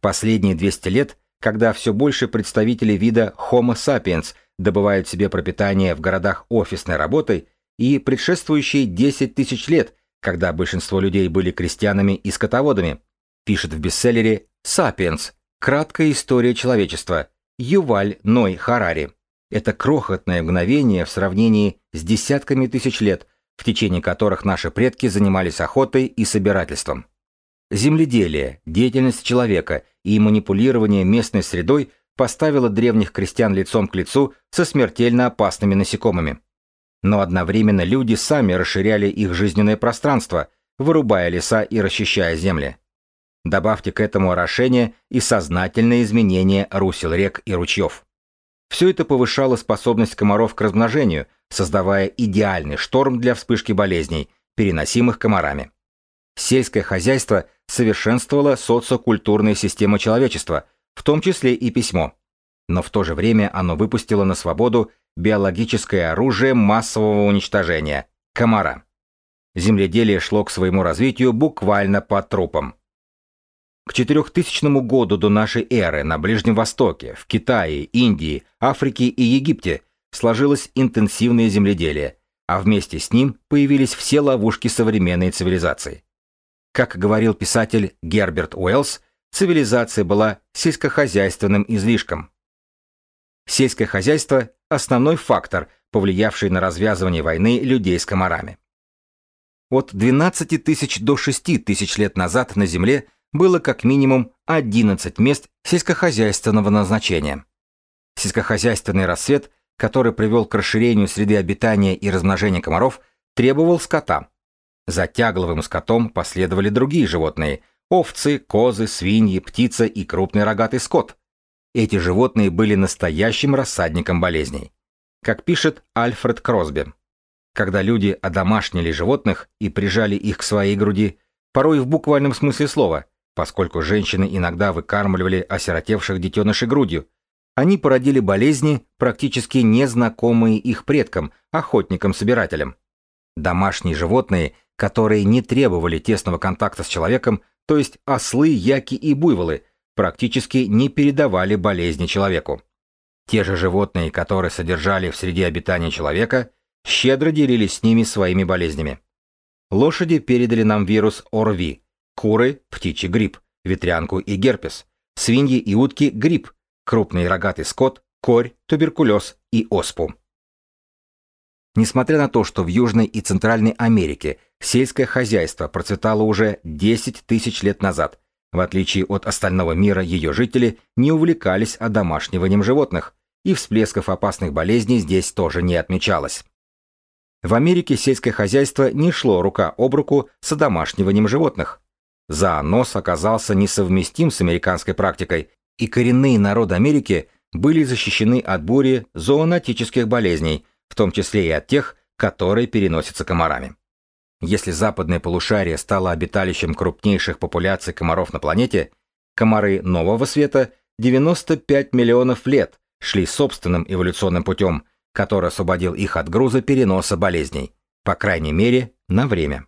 Последние 200 лет, когда все больше представителей вида Homo sapiens добывают себе пропитание в городах офисной работой, и предшествующие 10 тысяч лет, когда большинство людей были крестьянами и скотоводами, пишет в бестселлере «Сапиенс. Краткая история человечества» Юваль Ной Харари. Это крохотное мгновение в сравнении с десятками тысяч лет, в течение которых наши предки занимались охотой и собирательством. Земледелие, деятельность человека и манипулирование местной средой поставило древних крестьян лицом к лицу со смертельно опасными насекомыми. Но одновременно люди сами расширяли их жизненное пространство, вырубая леса и расчищая земли. Добавьте к этому орошение и сознательное изменение русел рек и ручьев. Все это повышало способность комаров к размножению, создавая идеальный шторм для вспышки болезней, переносимых комарами. Сельское хозяйство совершенствовало социокультурные системы человечества, в том числе и письмо. Но в то же время оно выпустило на свободу биологическое оружие массового уничтожения – комара. Земледелие шло к своему развитию буквально по трупам. К 4000 году до нашей эры на Ближнем Востоке, в Китае, Индии, Африке и Египте сложилось интенсивное земледелие, а вместе с ним появились все ловушки современной цивилизации. Как говорил писатель Герберт Уэллс, цивилизация была сельскохозяйственным излишком. Сельское хозяйство – основной фактор, повлиявший на развязывание войны людей с комарами. От 12 тысяч до 6 тысяч лет назад на Земле было как минимум 11 мест сельскохозяйственного назначения. Сельскохозяйственный рассвет который привел к расширению среды обитания и размножения комаров, требовал скота. За тягловым скотом последовали другие животные – овцы, козы, свиньи, птица и крупный рогатый скот. Эти животные были настоящим рассадником болезней. Как пишет Альфред Кросби, когда люди одомашнили животных и прижали их к своей груди, порой в буквальном смысле слова, поскольку женщины иногда выкармливали осиротевших детенышей грудью, они породили болезни, практически незнакомые их предкам, охотникам-собирателям. Домашние животные, которые не требовали тесного контакта с человеком, то есть ослы, яки и буйволы, практически не передавали болезни человеку. Те же животные, которые содержали в среде обитания человека, щедро делились с ними своими болезнями. Лошади передали нам вирус ОРВИ, куры – птичий грипп, ветрянку и герпес, свиньи и утки – грипп, крупный рогатый скот, корь, туберкулез и оспу. Несмотря на то, что в Южной и Центральной Америке сельское хозяйство процветало уже 10 тысяч лет назад, в отличие от остального мира ее жители не увлекались одомашниванием животных, и всплесков опасных болезней здесь тоже не отмечалось. В Америке сельское хозяйство не шло рука об руку с одомашниванием животных. Зоонос оказался несовместим с американской практикой, и коренные народы Америки были защищены от бури зоонотических болезней, в том числе и от тех, которые переносятся комарами. Если западное полушарие стало обиталищем крупнейших популяций комаров на планете, комары нового света 95 миллионов лет шли собственным эволюционным путем, который освободил их от груза переноса болезней, по крайней мере, на время.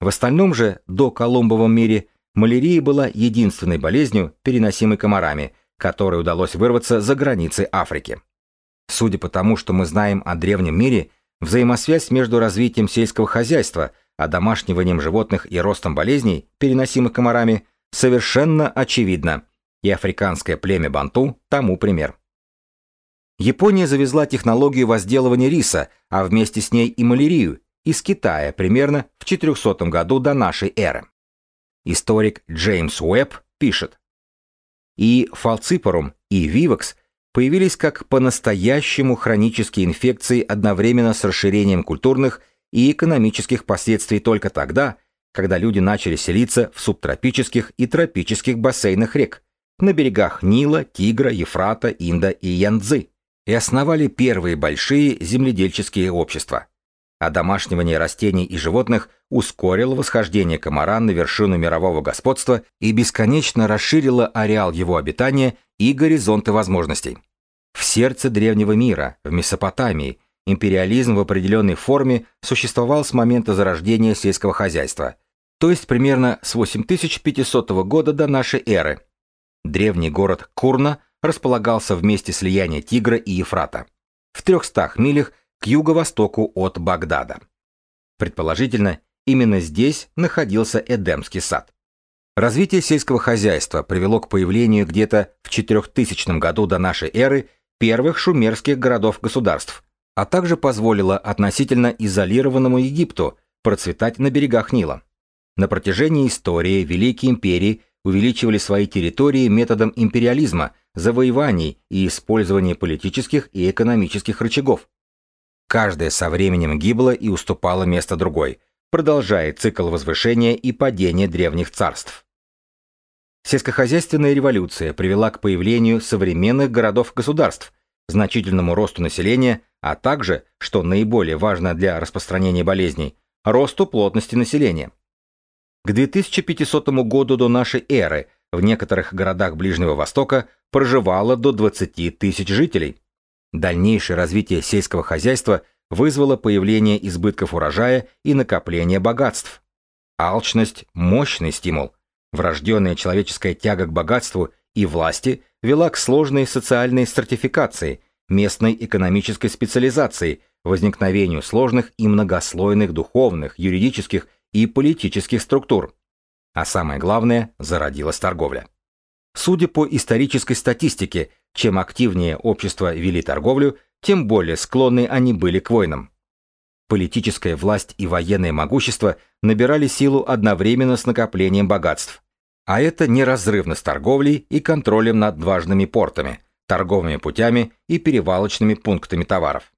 В остальном же, до Колумбовом мире, малярия была единственной болезнью, переносимой комарами, которой удалось вырваться за границы Африки. Судя по тому, что мы знаем о древнем мире, взаимосвязь между развитием сельского хозяйства, одомашниванием животных и ростом болезней, переносимых комарами, совершенно очевидна, и африканское племя Банту тому пример. Япония завезла технологию возделывания риса, а вместе с ней и малярию, из Китая примерно в 400 году до нашей эры. Историк Джеймс Уэбб пишет, и фалципорум, и вивакс появились как по-настоящему хронические инфекции одновременно с расширением культурных и экономических последствий только тогда, когда люди начали селиться в субтропических и тропических бассейнах рек, на берегах Нила, Тигра, Ефрата, Инда и Янцзы, и основали первые большие земледельческие общества. Одомашнивание растений и животных ускорило восхождение комара на вершину мирового господства и бесконечно расширило ареал его обитания и горизонты возможностей. В сердце древнего мира, в Месопотамии, империализм в определенной форме существовал с момента зарождения сельского хозяйства, то есть примерно с 8500 года до нашей эры. Древний город Курна располагался в месте слияния Тигра и Ефрата, в 300 милях к юго-востоку от Багдада. Предположительно, именно здесь находился Эдемский сад. Развитие сельского хозяйства привело к появлению где-то в 4000 году до нашей эры первых шумерских городов-государств, а также позволило относительно изолированному Египту процветать на берегах Нила. На протяжении истории Великие империи увеличивали свои территории методом империализма, завоеваний и использования политических и экономических рычагов. Каждая со временем гибла и уступала место другой, продолжая цикл возвышения и падения древних царств. Сельскохозяйственная революция привела к появлению современных городов-государств, значительному росту населения, а также, что наиболее важно для распространения болезней, росту плотности населения. К 2500 году до нашей эры в некоторых городах Ближнего Востока проживало до 20 тысяч жителей. Дальнейшее развитие сельского хозяйства вызвало появление избытков урожая и накопление богатств. Алчность – мощный стимул. Врожденная человеческая тяга к богатству и власти вела к сложной социальной стратификации, местной экономической специализации, возникновению сложных и многослойных духовных, юридических и политических структур. А самое главное, зародилась торговля. Судя по исторической статистике, чем активнее общество вели торговлю, тем более склонны они были к войнам. Политическая власть и военное могущество набирали силу одновременно с накоплением богатств. А это неразрывно с торговлей и контролем над важными портами, торговыми путями и перевалочными пунктами товаров.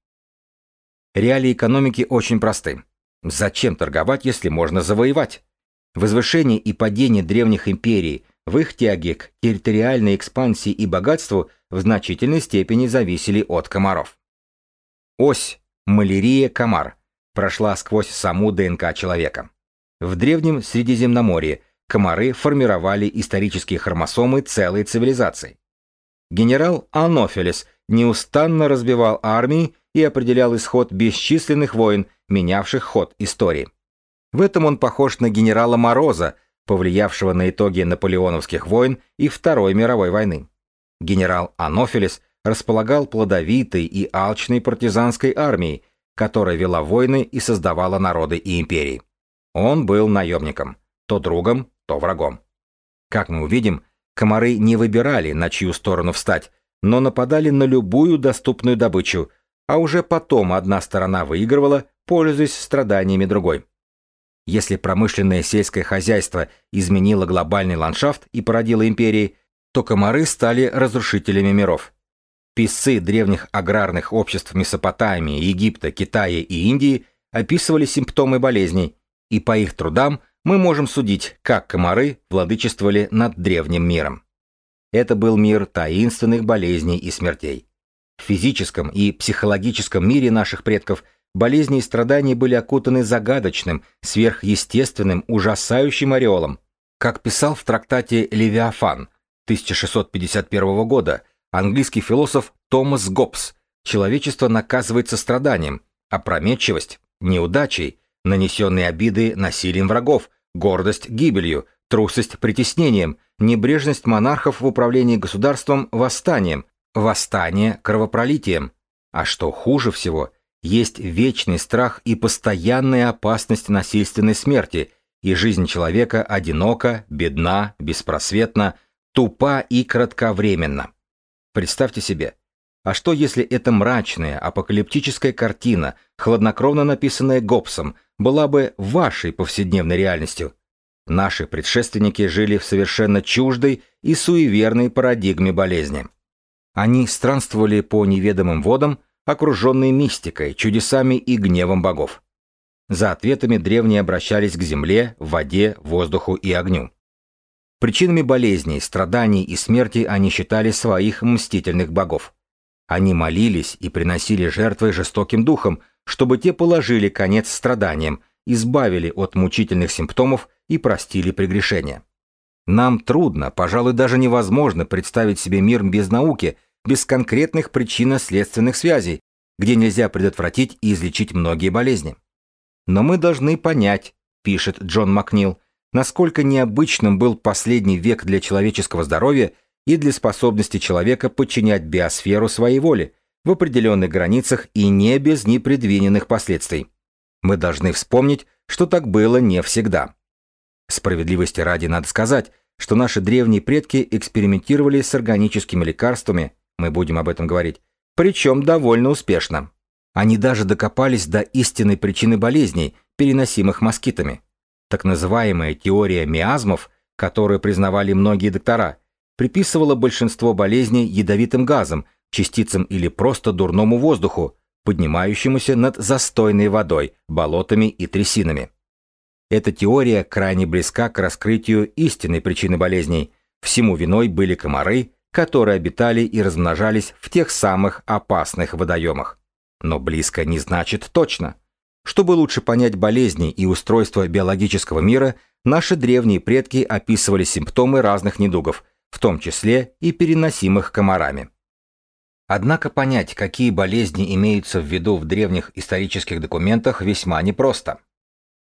Реалии экономики очень просты. Зачем торговать, если можно завоевать? Возвышение и падение древних империй в их тяге к территориальной экспансии и богатству в значительной степени зависели от комаров. Ось малярия-комар прошла сквозь саму ДНК человека. В древнем Средиземноморье комары формировали исторические хромосомы целой цивилизации. Генерал Анофилес неустанно разбивал армии и определял исход бесчисленных войн, менявших ход истории. В этом он похож на генерала Мороза, повлиявшего на итоги наполеоновских войн и Второй мировой войны. Генерал Анофилес располагал плодовитой и алчной партизанской армией, которая вела войны и создавала народы и империи. Он был наемником, то другом, то врагом. Как мы увидим, комары не выбирали, на чью сторону встать, но нападали на любую доступную добычу, а уже потом одна сторона выигрывала, пользуясь страданиями другой. Если промышленное сельское хозяйство изменило глобальный ландшафт и породило империи, то комары стали разрушителями миров. Писцы древних аграрных обществ Месопотамии, Египта, Китая и Индии описывали симптомы болезней, и по их трудам мы можем судить, как комары владычествовали над древним миром. Это был мир таинственных болезней и смертей. В физическом и психологическом мире наших предков болезни и страдания были окутаны загадочным, сверхъестественным, ужасающим ореолом. Как писал в трактате «Левиафан» 1651 года английский философ Томас Гоббс, человечество наказывается страданием, опрометчивость – неудачей, нанесенные обиды насилием врагов, гордость – гибелью, трусость – притеснением, небрежность монархов в управлении государством – восстанием, восстание – кровопролитием. А что хуже всего, есть вечный страх и постоянная опасность насильственной смерти, и жизнь человека одинока, бедна, беспросветна, тупа и кратковременна. Представьте себе, а что если эта мрачная, апокалиптическая картина, хладнокровно написанная Гоббсом, была бы вашей повседневной реальностью? Наши предшественники жили в совершенно чуждой и суеверной парадигме болезни. Они странствовали по неведомым водам, окруженные мистикой, чудесами и гневом богов. За ответами древние обращались к земле, воде, воздуху и огню. Причинами болезней, страданий и смерти они считали своих мстительных богов. Они молились и приносили жертвы жестоким духам, чтобы те положили конец страданиям, избавили от мучительных симптомов и простили прегрешения. Нам трудно, пожалуй, даже невозможно представить себе мир без науки, без конкретных причинно-следственных связей, где нельзя предотвратить и излечить многие болезни. Но мы должны понять, пишет Джон Макнил, насколько необычным был последний век для человеческого здоровья и для способности человека подчинять биосферу своей воле в определенных границах и не без непредвиденных последствий. Мы должны вспомнить, что так было не всегда. Справедливости ради надо сказать, что наши древние предки экспериментировали с органическими лекарствами, мы будем об этом говорить, причем довольно успешно. Они даже докопались до истинной причины болезней, переносимых москитами. Так называемая теория миазмов, которую признавали многие доктора, приписывала большинство болезней ядовитым газам, частицам или просто дурному воздуху, поднимающемуся над застойной водой, болотами и трясинами. Эта теория крайне близка к раскрытию истинной причины болезней. Всему виной были комары, которые обитали и размножались в тех самых опасных водоемах. Но близко не значит точно. Чтобы лучше понять болезни и устройство биологического мира, наши древние предки описывали симптомы разных недугов, в том числе и переносимых комарами. Однако понять, какие болезни имеются в виду в древних исторических документах, весьма непросто.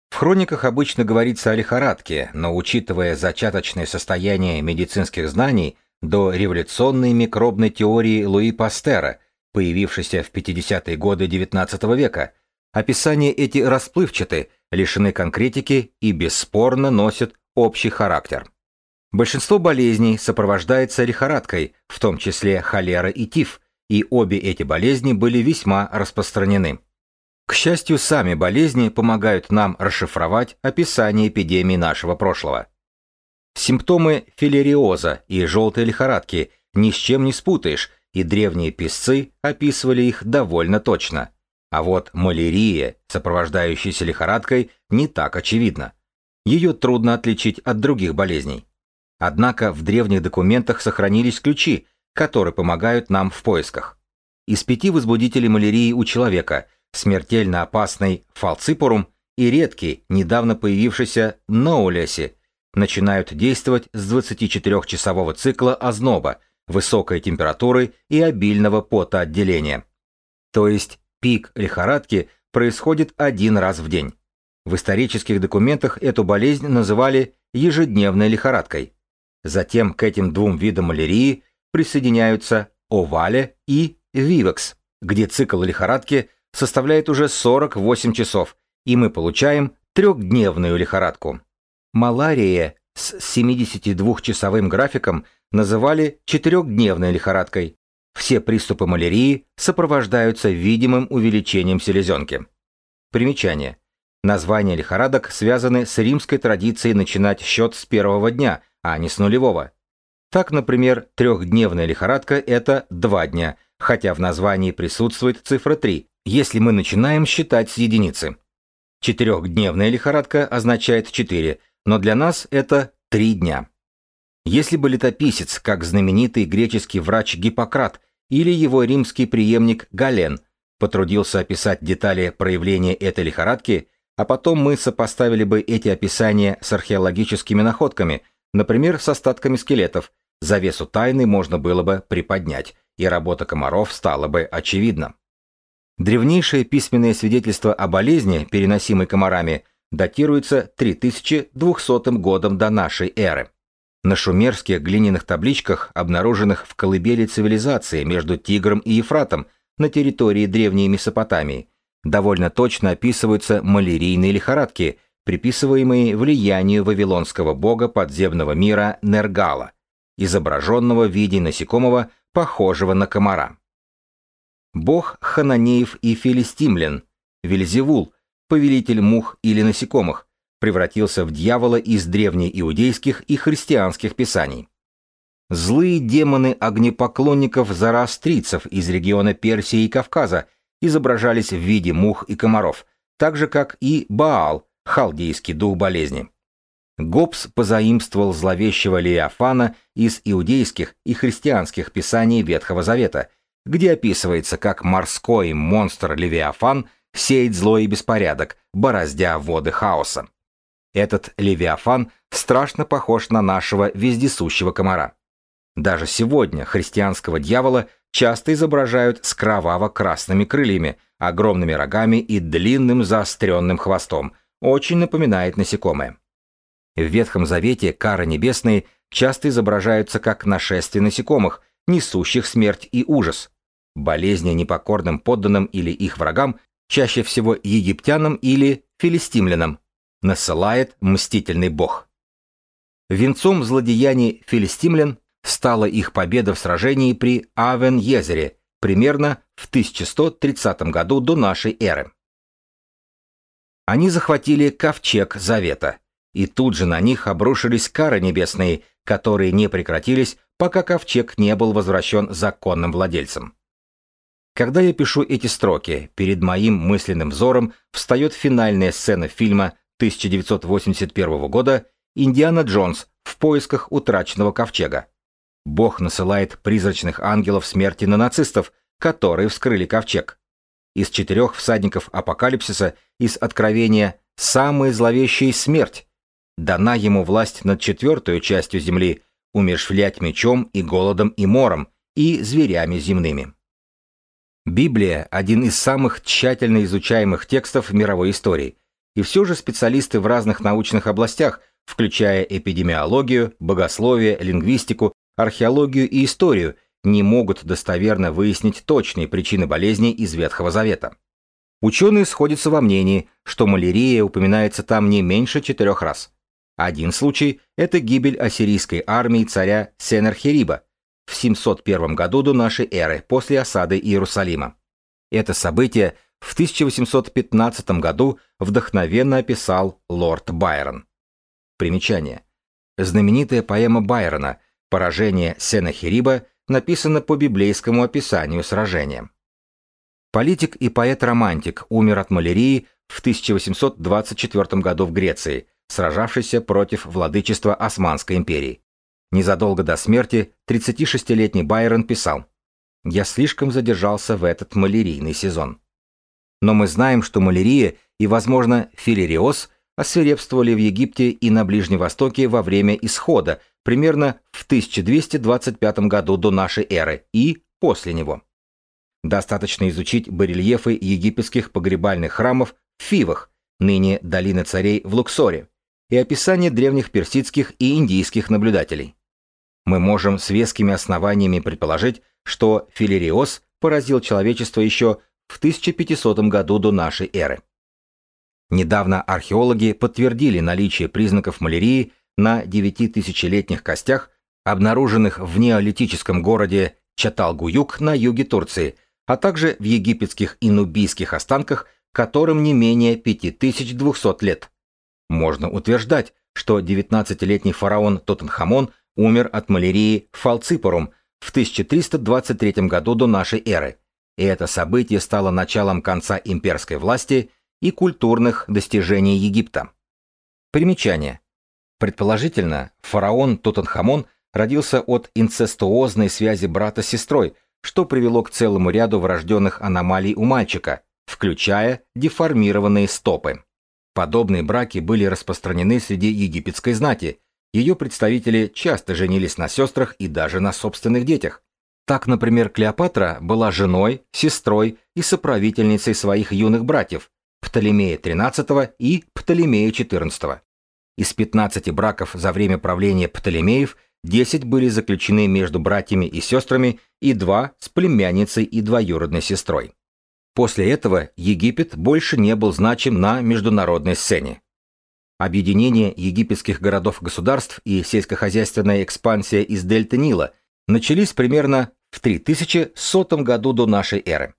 В хрониках обычно говорится о лихорадке, но учитывая зачаточное состояние медицинских знаний до революционной микробной теории Луи Пастера, появившейся в 50-е годы XIX века, описания эти расплывчаты, лишены конкретики и бесспорно носят общий характер. Большинство болезней сопровождается лихорадкой, в том числе холера и тиф, и обе эти болезни были весьма распространены. К счастью, сами болезни помогают нам расшифровать описание эпидемии нашего прошлого. Симптомы филериоза и желтой лихорадки ни с чем не спутаешь, и древние писцы описывали их довольно точно. А вот малярия, сопровождающаяся лихорадкой, не так очевидна. Ее трудно отличить от других болезней. Однако в древних документах сохранились ключи, которые помогают нам в поисках. Из пяти возбудителей малярии у человека смертельно опасный фалципорум и редкий, недавно появившийся ноулеси, начинают действовать с 24-часового цикла озноба, высокой температуры и обильного потоотделения. То есть пик лихорадки происходит один раз в день. В исторических документах эту болезнь называли ежедневной лихорадкой. Затем к этим двум видам малярии присоединяются овале и вивекс, где цикл лихорадки составляет уже 48 часов, и мы получаем трехдневную лихорадку. Малария с 72-часовым графиком называли четырехдневной лихорадкой. Все приступы малярии сопровождаются видимым увеличением селезенки. Примечание. Названия лихорадок связаны с римской традицией начинать счет с первого дня – а не с нулевого. Так, например, трехдневная лихорадка – это два дня, хотя в названии присутствует цифра 3, если мы начинаем считать с единицы. Четырехдневная лихорадка означает четыре, но для нас это три дня. Если бы летописец, как знаменитый греческий врач Гиппократ или его римский преемник Гален, потрудился описать детали проявления этой лихорадки, а потом мы сопоставили бы эти описания с археологическими находками, например, с остатками скелетов, завесу тайны можно было бы приподнять, и работа комаров стала бы очевидна. Древнейшее письменное свидетельство о болезни, переносимой комарами, датируется 3200 годом до нашей эры. На шумерских глиняных табличках, обнаруженных в колыбели цивилизации между Тигром и Ефратом на территории древней Месопотамии, довольно точно описываются малярийные лихорадки, приписываемые влиянию вавилонского бога подземного мира Нергала, изображенного в виде насекомого, похожего на комара. Бог Хананеев и Филистимлян, Вельзевул, повелитель мух или насекомых, превратился в дьявола из древнеиудейских и христианских писаний. Злые демоны огнепоклонников зарастрийцев из региона Персии и Кавказа изображались в виде мух и комаров, так же как и Баал, халдейский дух болезни. Гоббс позаимствовал зловещего Леофана из иудейских и христианских писаний Ветхого Завета, где описывается, как морской монстр Левиафан сеет зло и беспорядок, бороздя воды хаоса. Этот Левиафан страшно похож на нашего вездесущего комара. Даже сегодня христианского дьявола часто изображают с кроваво-красными крыльями, огромными рогами и длинным заостренным хвостом, очень напоминает насекомое. В Ветхом Завете кары небесные часто изображаются как нашествие насекомых, несущих смерть и ужас. Болезни непокорным подданным или их врагам, чаще всего египтянам или филистимлянам, насылает мстительный бог. Венцом злодеяний филистимлян стала их победа в сражении при Авен-Езере примерно в 1130 году до нашей эры. Они захватили ковчег Завета, и тут же на них обрушились кары небесные, которые не прекратились, пока ковчег не был возвращен законным владельцам. Когда я пишу эти строки, перед моим мысленным взором встает финальная сцена фильма 1981 года «Индиана Джонс в поисках утраченного ковчега». Бог насылает призрачных ангелов смерти на нацистов, которые вскрыли ковчег. Из четырех всадников апокалипсиса из Откровения «Самая зловещая смерть» дана ему власть над четвертой частью земли, умершвлять мечом и голодом и мором, и зверями земными. Библия – один из самых тщательно изучаемых текстов мировой истории, и все же специалисты в разных научных областях, включая эпидемиологию, богословие, лингвистику, археологию и историю, не могут достоверно выяснить точные причины болезней из Ветхого Завета. Ученые сходятся во мнении, что малярия упоминается там не меньше четырех раз. Один случай – это гибель ассирийской армии царя Сенерхериба в 701 году до нашей эры после осады Иерусалима. Это событие в 1815 году вдохновенно описал лорд Байрон. Примечание. Знаменитая поэма Байрона Поражение Сенахириба написано по библейскому описанию сражения. Политик и поэт-романтик умер от малярии в 1824 году в Греции, сражавшийся против владычества Османской империи. Незадолго до смерти 36-летний Байрон писал «Я слишком задержался в этот малярийный сезон». Но мы знаем, что малярия и, возможно, филериоз освирепствовали в Египте и на Ближнем Востоке во время исхода, примерно в 1225 году до нашей эры и после него. Достаточно изучить барельефы египетских погребальных храмов в Фивах, ныне долины царей в Луксоре, и описание древних персидских и индийских наблюдателей. Мы можем с вескими основаниями предположить, что филериоз поразил человечество еще в 1500 году до нашей эры. Недавно археологи подтвердили наличие признаков малярии на девятитысячелетних костях, обнаруженных в неолитическом городе Чаталгуюк на юге Турции, а также в египетских и нубийских останках, которым не менее 5200 лет. Можно утверждать, что 19-летний фараон Тотенхамон умер от малярии фалципорум в 1323 году до нашей эры, и это событие стало началом конца имперской власти и культурных достижений Египта. Примечание. Предположительно, фараон Тутанхамон родился от инцестуозной связи брата с сестрой, что привело к целому ряду врожденных аномалий у мальчика, включая деформированные стопы. Подобные браки были распространены среди египетской знати. Ее представители часто женились на сестрах и даже на собственных детях. Так, например, Клеопатра была женой, сестрой и соправительницей своих юных братьев Птолемея XIII и Птолемея XIV. Из 15 браков за время правления Птолемеев 10 были заключены между братьями и сестрами и 2 с племянницей и двоюродной сестрой. После этого Египет больше не был значим на международной сцене. Объединение египетских городов-государств и сельскохозяйственная экспансия из дельты Нила начались примерно в 3100 году до нашей эры.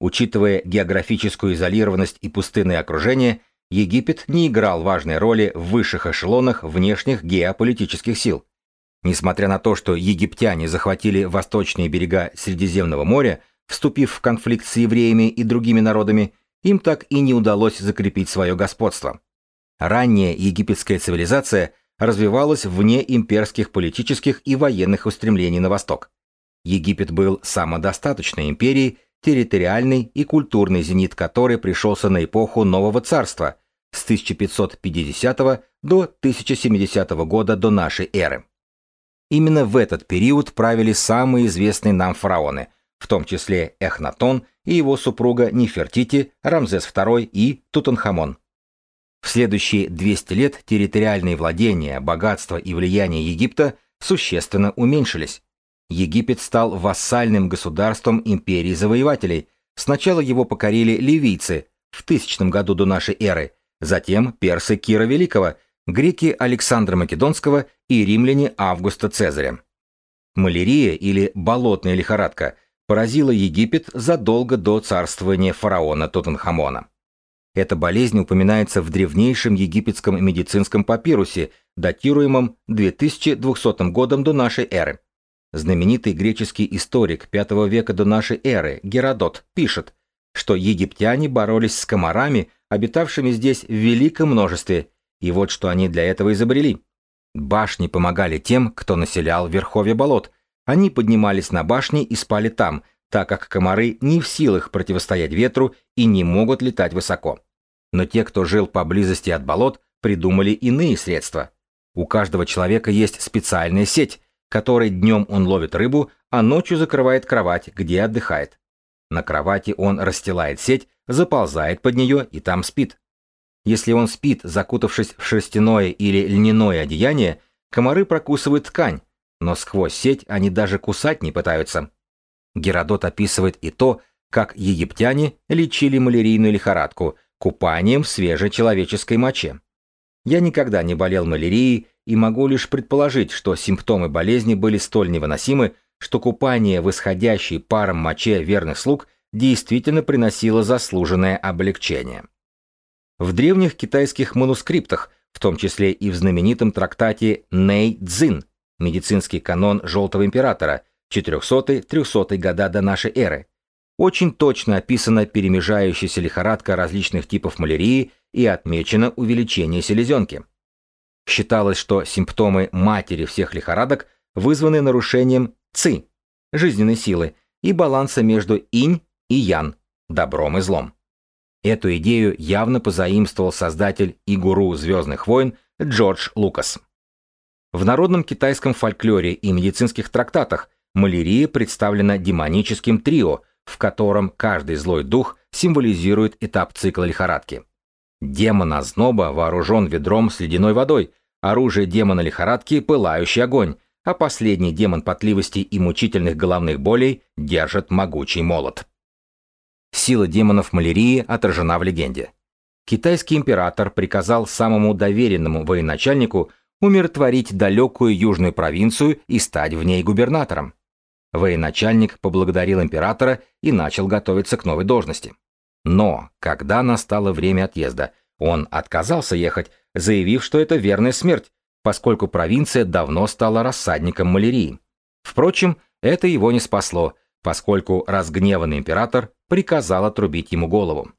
Учитывая географическую изолированность и пустынное окружение, Египет не играл важной роли в высших эшелонах внешних геополитических сил. Несмотря на то, что египтяне захватили восточные берега Средиземного моря, вступив в конфликт с евреями и другими народами, им так и не удалось закрепить свое господство. Ранняя египетская цивилизация развивалась вне имперских политических и военных устремлений на восток. Египет был самодостаточной империей, территориальный и культурный зенит которой пришелся на эпоху Нового Царства с 1550 до 1070 года до нашей эры. Именно в этот период правили самые известные нам фараоны, в том числе Эхнатон и его супруга Нефертити, Рамзес II и Тутанхамон. В следующие 200 лет территориальные владения, богатство и влияние Египта существенно уменьшились. Египет стал вассальным государством империи завоевателей. Сначала его покорили ливийцы в 1000 году до нашей эры, затем персы Кира Великого, греки Александра Македонского и римляне Августа Цезаря. Малярия или болотная лихорадка поразила Египет задолго до царствования фараона Тутанхамона. Эта болезнь упоминается в древнейшем египетском медицинском папирусе, датируемом 2200 годом до нашей эры. Знаменитый греческий историк V века до нашей эры Геродот пишет, что египтяне боролись с комарами, обитавшими здесь в великом множестве, и вот что они для этого изобрели. Башни помогали тем, кто населял верховье болот. Они поднимались на башни и спали там, так как комары не в силах противостоять ветру и не могут летать высоко. Но те, кто жил поблизости от болот, придумали иные средства. У каждого человека есть специальная сеть, которой днем он ловит рыбу, а ночью закрывает кровать, где отдыхает. На кровати он расстилает сеть, заползает под нее и там спит. Если он спит, закутавшись в шерстяное или льняное одеяние, комары прокусывают ткань, но сквозь сеть они даже кусать не пытаются. Геродот описывает и то, как египтяне лечили малярийную лихорадку купанием в свежей человеческой моче. Я никогда не болел малярией и могу лишь предположить, что симптомы болезни были столь невыносимы, что купание в исходящей паром моче верных слуг действительно приносило заслуженное облегчение. В древних китайских манускриптах, в том числе и в знаменитом трактате Нэй Цзин, медицинский канон Желтого Императора, 400-300 года до нашей эры, очень точно описана перемежающаяся лихорадка различных типов малярии и отмечено увеличение селезенки. Считалось, что симптомы матери всех лихорадок вызваны нарушением ци, жизненной силы, и баланса между инь и ян, добром и злом. Эту идею явно позаимствовал создатель и гуру «Звездных войн» Джордж Лукас. В народном китайском фольклоре и медицинских трактатах малярия представлена демоническим трио, в котором каждый злой дух символизирует этап цикла лихорадки. Демон озноба вооружен ведром с ледяной водой, оружие демона лихорадки – пылающий огонь, а последний демон потливости и мучительных головных болей держит могучий молот. Сила демонов малярии отражена в легенде. Китайский император приказал самому доверенному военачальнику умиротворить далекую южную провинцию и стать в ней губернатором. Военачальник поблагодарил императора и начал готовиться к новой должности. Но, когда настало время отъезда, он отказался ехать, заявив, что это верная смерть, поскольку провинция давно стала рассадником малярии. Впрочем, это его не спасло, поскольку разгневанный император приказал отрубить ему голову.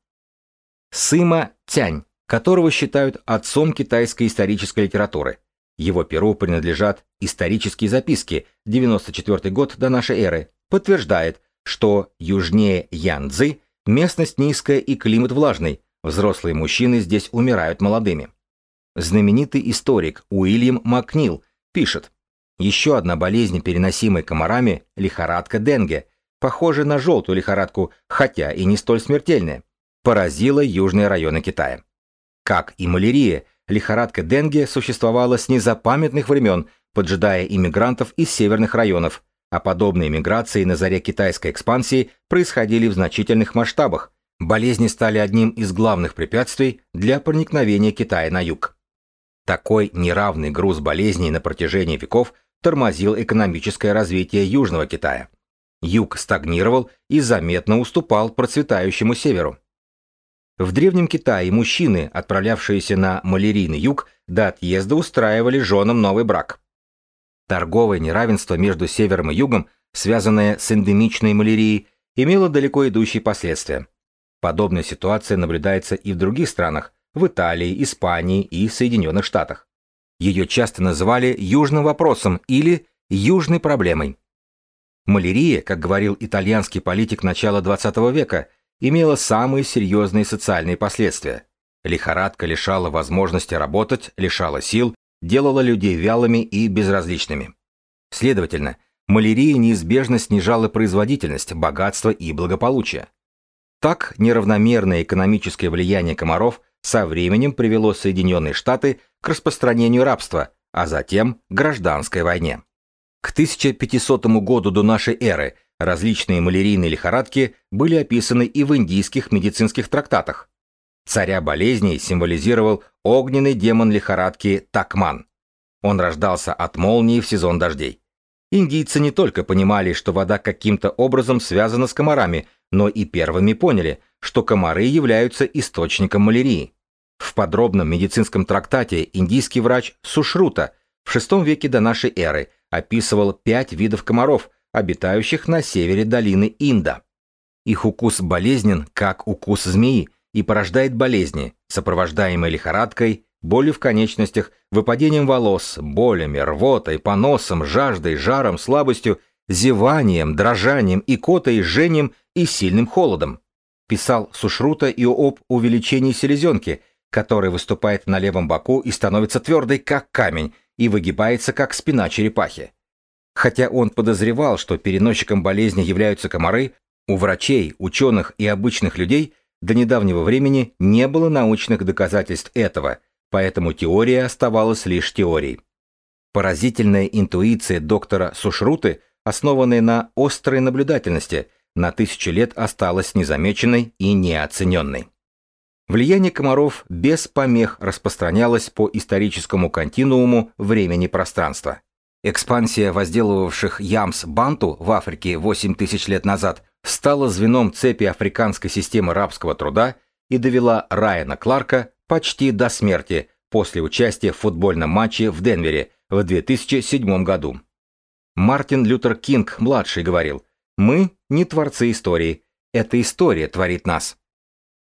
Сыма Тянь, которого считают отцом китайской исторической литературы. Его перу принадлежат исторические записки, 94 год до нашей эры, подтверждает, что южнее Янцзы местность низкая и климат влажный, взрослые мужчины здесь умирают молодыми. Знаменитый историк Уильям Макнил пишет, еще одна болезнь, переносимая комарами, лихорадка Денге, похожая на желтую лихорадку, хотя и не столь смертельная, поразила южные районы Китая. Как и малярия, лихорадка Денге существовала с незапамятных времен, поджидая иммигрантов из северных районов, а подобные миграции на заре китайской экспансии происходили в значительных масштабах. Болезни стали одним из главных препятствий для проникновения Китая на юг. Такой неравный груз болезней на протяжении веков тормозил экономическое развитие Южного Китая. Юг стагнировал и заметно уступал процветающему северу. В Древнем Китае мужчины, отправлявшиеся на малярийный юг, до отъезда устраивали женам новый брак. Торговое неравенство между севером и югом, связанное с эндемичной малярией, имело далеко идущие последствия. Подобная ситуация наблюдается и в других странах, в Италии, Испании и Соединенных Штатах. Ее часто называли «южным вопросом» или «южной проблемой». Малярия, как говорил итальянский политик начала XX века, имела самые серьезные социальные последствия. Лихорадка лишала возможности работать, лишала сил, делала людей вялыми и безразличными. Следовательно, малярия неизбежно снижала производительность, богатство и благополучие. Так, неравномерное экономическое влияние комаров со временем привело Соединенные Штаты к распространению рабства, а затем гражданской войне. К 1500 году до нашей эры различные малярийные лихорадки были описаны и в индийских медицинских трактатах. Царя болезней символизировал огненный демон лихорадки Такман. Он рождался от молнии в сезон дождей. Индийцы не только понимали, что вода каким-то образом связана с комарами, но и первыми поняли, что комары являются источником малярии. В подробном медицинском трактате индийский врач Сушрута в VI веке до нашей эры описывал пять видов комаров, обитающих на севере долины Инда. Их укус болезнен, как укус змеи, и порождает болезни, сопровождаемые лихорадкой, болью в конечностях, выпадением волос, болями, рвотой, поносом, жаждой, жаром, слабостью, зеванием, дрожанием, икотой, жжением и сильным холодом. Писал Сушрута и об увеличении селезенки, которая выступает на левом боку и становится твердой, как камень, и выгибается, как спина черепахи. Хотя он подозревал, что переносчиком болезни являются комары, у врачей, ученых и обычных людей до недавнего времени не было научных доказательств этого, поэтому теория оставалась лишь теорией. Поразительная интуиция доктора Сушруты, основанная на острой наблюдательности, на тысячи лет осталась незамеченной и неоцененной. Влияние комаров без помех распространялось по историческому континууму времени-пространства. Экспансия возделывавших ямс банту в Африке 8 тысяч лет назад стала звеном цепи африканской системы рабского труда и довела Райана Кларка почти до смерти после участия в футбольном матче в Денвере в 2007 году. Мартин Лютер Кинг-младший говорил, «Мы не творцы истории, эта история творит нас».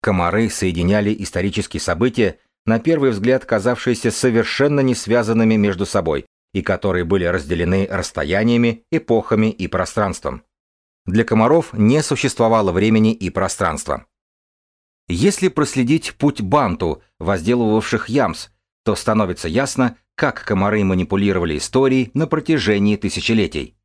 Комары соединяли исторические события, на первый взгляд казавшиеся совершенно не связанными между собой, и которые были разделены расстояниями, эпохами и пространством. Для комаров не существовало времени и пространства. Если проследить путь банту, возделывавших ямс, то становится ясно, как комары манипулировали историей на протяжении тысячелетий.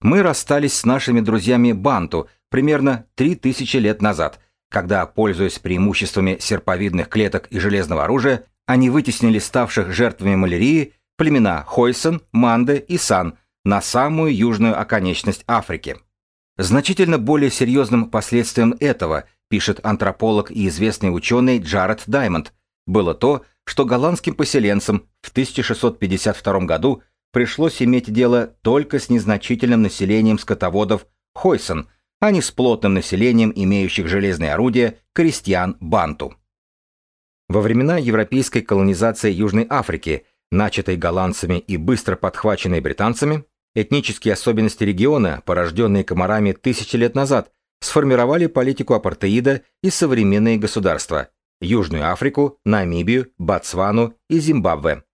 Мы расстались с нашими друзьями банту примерно 3000 лет назад – когда, пользуясь преимуществами серповидных клеток и железного оружия, они вытеснили ставших жертвами малярии племена Хойсен, Манде и Сан на самую южную оконечность Африки. Значительно более серьезным последствием этого, пишет антрополог и известный ученый Джаред Даймонд, было то, что голландским поселенцам в 1652 году пришлось иметь дело только с незначительным населением скотоводов Хойсен – а не с плотным населением имеющих железные орудия крестьян Банту. Во времена европейской колонизации Южной Африки, начатой голландцами и быстро подхваченной британцами, этнические особенности региона, порожденные комарами тысячи лет назад, сформировали политику апартеида и современные государства Южную Африку, Намибию, Ботсвану и Зимбабве.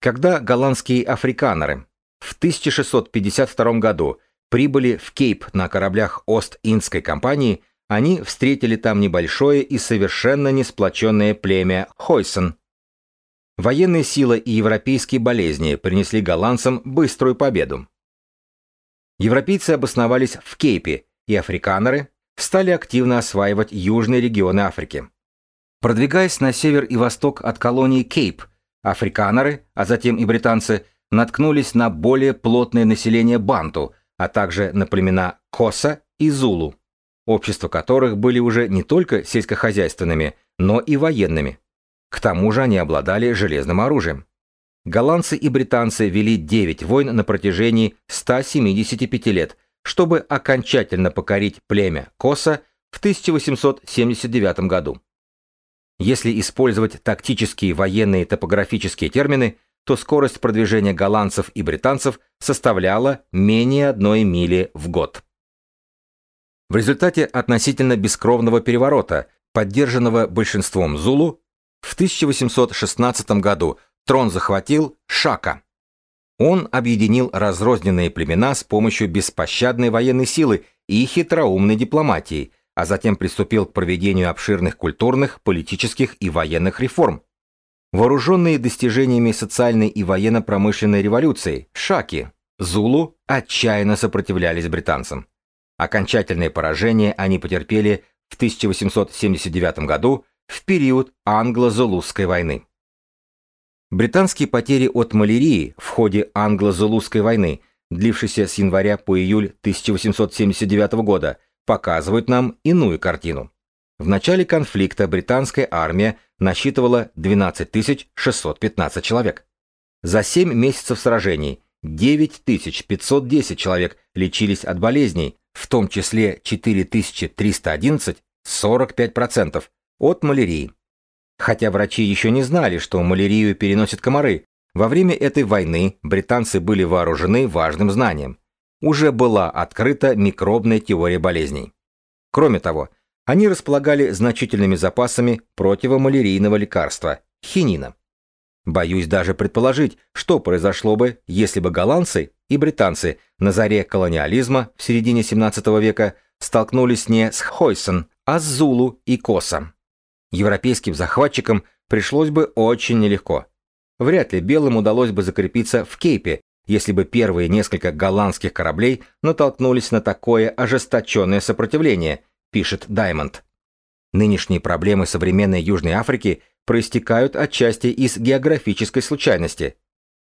Когда голландские африканеры в 1652 году прибыли в Кейп на кораблях Ост-Индской компании, они встретили там небольшое и совершенно несплоченное племя Хойсон. Военные силы и европейские болезни принесли голландцам быструю победу. Европейцы обосновались в Кейпе, и африканеры стали активно осваивать южные регионы Африки. Продвигаясь на север и восток от колонии Кейп, африканеры, а затем и британцы, наткнулись на более плотное население Банту, а также на племена Коса и Зулу, общества которых были уже не только сельскохозяйственными, но и военными. К тому же они обладали железным оружием. Голландцы и британцы вели 9 войн на протяжении 175 лет, чтобы окончательно покорить племя Коса в 1879 году. Если использовать тактические военные топографические термины, то скорость продвижения голландцев и британцев составляла менее одной мили в год. В результате относительно бескровного переворота, поддержанного большинством Зулу, в 1816 году трон захватил Шака. Он объединил разрозненные племена с помощью беспощадной военной силы и хитроумной дипломатии, а затем приступил к проведению обширных культурных, политических и военных реформ. Вооруженные достижениями социальной и военно-промышленной революции, Шаки, Зулу отчаянно сопротивлялись британцам. Окончательное поражение они потерпели в 1879 году в период англо-зулусской войны. Британские потери от малярии в ходе англо-зулусской войны, длившейся с января по июль 1879 года, показывают нам иную картину. В начале конфликта британская армия насчитывала 12 615 человек. За 7 месяцев сражений 9510 человек лечились от болезней, в том числе 4311, 45%, от малярии. Хотя врачи еще не знали, что малярию переносят комары, во время этой войны британцы были вооружены важным знанием. Уже была открыта микробная теория болезней. Кроме того, они располагали значительными запасами противомалярийного лекарства – хинина. Боюсь даже предположить, что произошло бы, если бы голландцы и британцы на заре колониализма в середине 17 века столкнулись не с Хойсон, а с Зулу и Коса. Европейским захватчикам пришлось бы очень нелегко. Вряд ли белым удалось бы закрепиться в Кейпе, если бы первые несколько голландских кораблей натолкнулись на такое ожесточенное сопротивление – пишет Даймонд. Нынешние проблемы современной Южной Африки проистекают отчасти из географической случайности.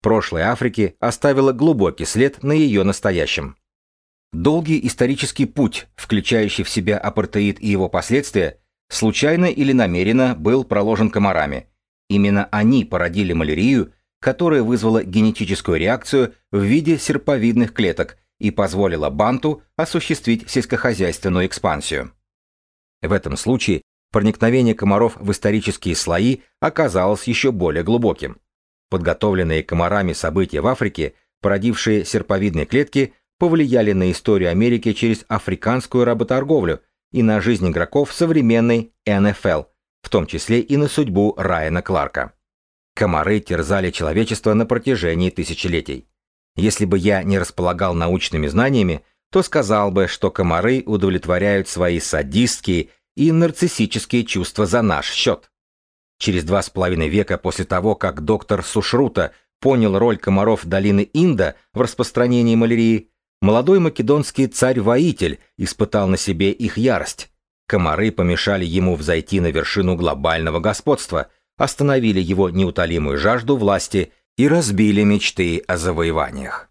Прошлое Африки оставило глубокий след на ее настоящем. Долгий исторический путь, включающий в себя апартеид и его последствия, случайно или намеренно был проложен комарами. Именно они породили малярию, которая вызвала генетическую реакцию в виде серповидных клеток и позволила Банту осуществить сельскохозяйственную экспансию. В этом случае проникновение комаров в исторические слои оказалось еще более глубоким. Подготовленные комарами события в Африке, породившие серповидные клетки, повлияли на историю Америки через африканскую работорговлю и на жизнь игроков современной НФЛ, в том числе и на судьбу Райана Кларка. Комары терзали человечество на протяжении тысячелетий. Если бы я не располагал научными знаниями, то сказал бы, что комары удовлетворяют свои садистские и нарциссические чувства за наш счет. Через два с половиной века после того, как доктор Сушрута понял роль комаров долины Инда в распространении малярии, молодой македонский царь-воитель испытал на себе их ярость. Комары помешали ему взойти на вершину глобального господства, остановили его неутолимую жажду власти и разбили мечты о завоеваниях.